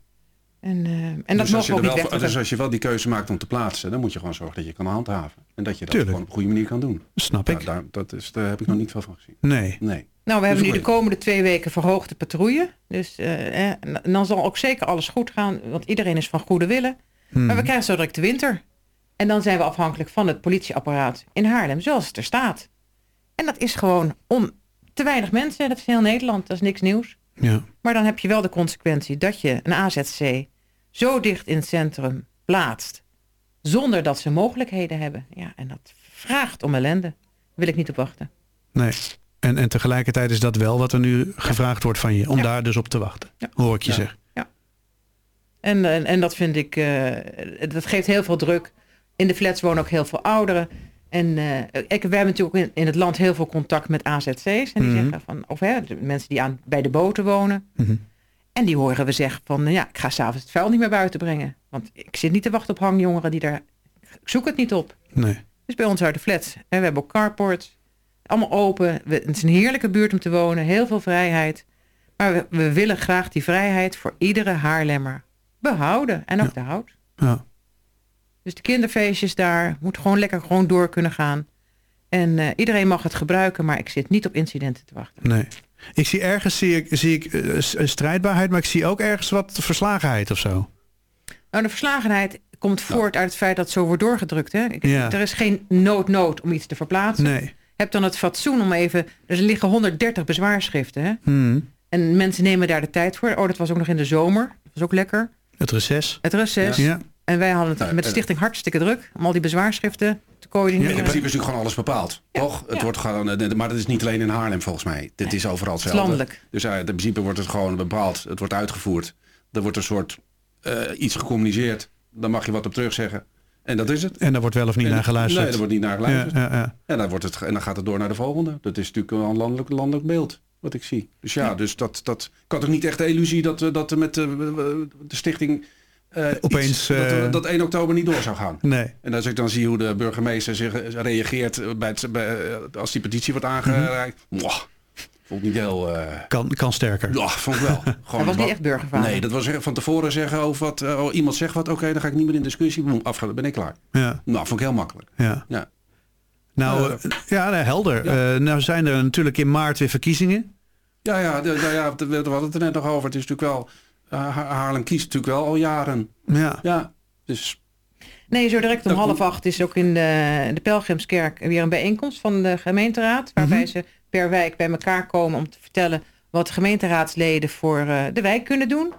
En, eh, en dat dus, mogen we ook niet wel, weg. dus als je wel die keuze maakt om te plaatsen, dan moet je gewoon zorgen dat je kan handhaven. En dat je dat Tuurlijk. gewoon op een goede manier kan doen. Snap ik. daar, dat is, daar heb ik nog niet veel van gezien. Nee. Nee. Nou, we hebben Dus nu de komende twee weken verhoogde patrouille. Dus eh, en dan zal ook zeker alles goed gaan. Want iedereen is van goede willen. Hmm. Maar we krijgen zo direct de winter. En dan zijn we afhankelijk van het politieapparaat in Haarlem, zoals het er staat. En dat is gewoon om te weinig mensen. Dat is heel Nederland, dat is niks nieuws. Ja. Maar dan heb je wel de consequentie dat je een AZC zo dicht in het centrum plaatst. Zonder dat ze mogelijkheden hebben. Ja, en dat vraagt om ellende. Wil ik niet op wachten. Nee. En, en tegelijkertijd is dat wel wat er nu gevraagd wordt van je. Om daar dus op te wachten. Hoor ik je Ja. zeggen. En, en, en dat vind ik, eh, dat geeft heel veel druk. In de flats wonen ook heel veel ouderen. En ik, we hebben natuurlijk in, in het land heel veel contact met AZC's. En die Mhm. zeggen van, of hè, de mensen die aan, bij de boten wonen. Mhm. En die horen we zeggen van, ja, ik ga s'avonds het vuil niet meer buiten brengen. Want ik zit niet te wachten op hangjongeren die daar, ik zoek het niet op. Nee. Dus bij ons uit de flats. En we hebben ook carports. Allemaal open. We- het is een heerlijke buurt om te wonen. Heel veel vrijheid. Maar we, we willen graag die vrijheid voor iedere Haarlemmer behouden. En ook de hout. Ja. Dus de kinderfeestjes daar moeten gewoon lekker gewoon door kunnen gaan. En eh, iedereen mag het gebruiken, maar ik zit niet op incidenten te wachten. Nee. Ik zie ergens zie ik, zie ik eh, strijdbaarheid, maar ik zie ook ergens wat verslagenheid of zo. Nou, de verslagenheid komt voort uit het feit dat het zo wordt doorgedrukt. Hè? Ik- Ja. Er is geen nood-nood om iets te verplaatsen. Nee. Heb dan het fatsoen om even... Er liggen 130 bezwaarschriften. Hè? Hmm. En mensen nemen daar de tijd voor. Oh, dat was ook nog in de zomer. Dat was ook lekker. Het reces. Het reces. Ja. En wij hadden het Nou, met de en- stichting hartstikke druk. Om al die bezwaarschriften te Ja, coördineren. in principe is natuurlijk gewoon alles bepaald. Toch? Het wordt gewoon, eh, maar dat is niet alleen in Haarlem volgens mij. Dit is overal hetzelfde. landelijk. Dus eh, in principe wordt het gewoon bepaald. Het wordt uitgevoerd. Er wordt een soort eh, iets gecommuniceerd. Dan mag je wat op terug zeggen. En dat is het. En daar wordt wel of niet En- naar geluisterd. Nee, er wordt niet naar geluisterd. Ja, ja, ja. En, dan wordt het, en dan gaat het door naar de volgende. Dat is natuurlijk wel een landelijk, landelijk beeld. Wat ik zie. Dus ja, Dus dat, dat, ik had ook niet echt de illusie dat, eh, dat er met de, de stichting eh, Opeens, iets- dat, eh, dat 1 oktober niet door zou gaan. Nee. En als ik dan zie hoe de burgemeester zich eh, reageert bij het, bij, eh, als die petitie wordt aangereikt. Mhm. Vond ik niet heel... eh, Kan, kan sterker. ja, vond ik wel. Gewoon Hij was niet echt burgervader. Nee, dat was van tevoren zeggen over wat eh, oh, iemand zegt wat. Oké, dan ga ik niet meer in discussie. Boem, Afgaan, dan ben ik klaar. Ja. Nou, vond ik heel makkelijk. Ja. Ja. Nou, Eh, ja, nee, helder. Eh, nou zijn er natuurlijk in maart weer verkiezingen. Ja, ja, de, nou ja, we we hadden het er net nog over. Het is natuurlijk wel... Ha- Haarlem kiest natuurlijk wel al jaren. Ja. Ja, dus... Nee, zo direct om Dat half acht is ook in de, de Pelgrimskerk weer een bijeenkomst van de gemeenteraad. Waarbij Mhm. ze per wijk bij elkaar komen om te vertellen wat gemeenteraadsleden voor eh, de wijk kunnen doen.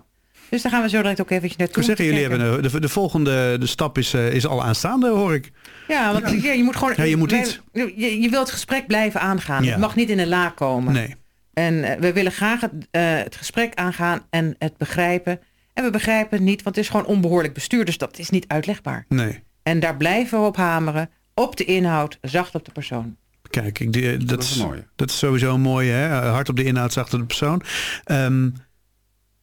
Dus daar gaan we zo direct ook eventjes Ik naartoe. wil zeggen, jullie kijken. hebben de, de volgende de stap is, eh, is al aanstaande, hoor ik. Ja, want ja, je moet gewoon... Ja, je moet wij- iets. Je, je wilt het gesprek blijven aangaan. Het mag niet in een la komen. Nee. En eh, we willen graag het, eh, het gesprek aangaan en het begrijpen. En we begrijpen het niet, want het is gewoon onbehoorlijk bestuur. Dus dat is niet uitlegbaar. Nee. En daar blijven we op hameren. Op de inhoud, zacht op de persoon. Kijk, ik, die- dat, is is, een mooie. dat is sowieso mooi, hè? Hard op de inhoud, zacht op de persoon. Ehm,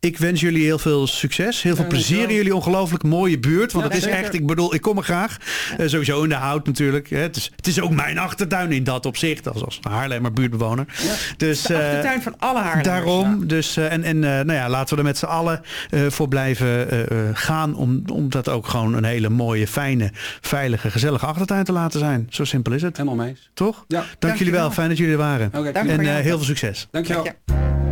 ik wens jullie heel veel succes, heel veel plezier in jullie ongelooflijk mooie buurt. Want Ja, het is zeker. echt, ik bedoel, ik kom er graag. Eh, sowieso in de hout natuurlijk. Hè. Het, is, het is ook mijn achtertuin in dat opzicht, als, als Haarlemmer buurtbewoner. Dus, De eh, achtertuin van alle Haarlemmers. Daarom, dus, eh, en, en eh, nou ja, laten we er met z'n allen eh, voor blijven eh, eh, gaan. Om, om dat ook gewoon een hele mooie, fijne, veilige, gezellige achtertuin te laten zijn. Zo simpel is het. Helemaal mee eens. Toch? Ja. Dank, jullie wel, fijn dat jullie er waren. Oké. Dank En eh, heel veel succes. Dankjewel. Dank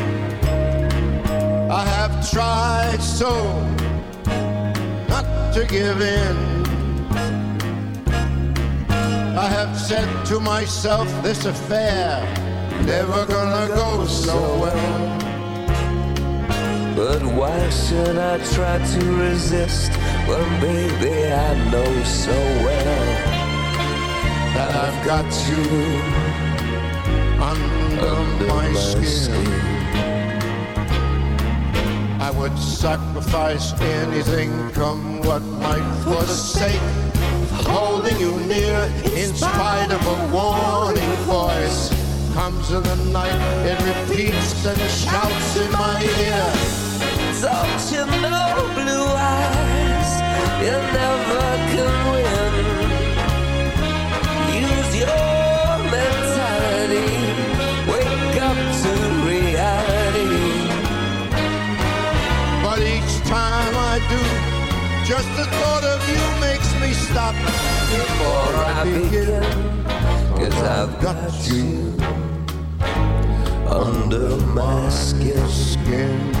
I have tried so not to give in. I have said to myself, this affair never gonna go so well. But why should I try to resist when, baby, I know so well that I've got you under, my, skin. I would sacrifice anything, come what might, for the sake of holding you near. In spite of a warning voice, comes in the night, it repeats and shouts in my ear. Don't you know, blue eyes, you never just the thought of you makes me stop before I begin. Cause I've got you under my skin.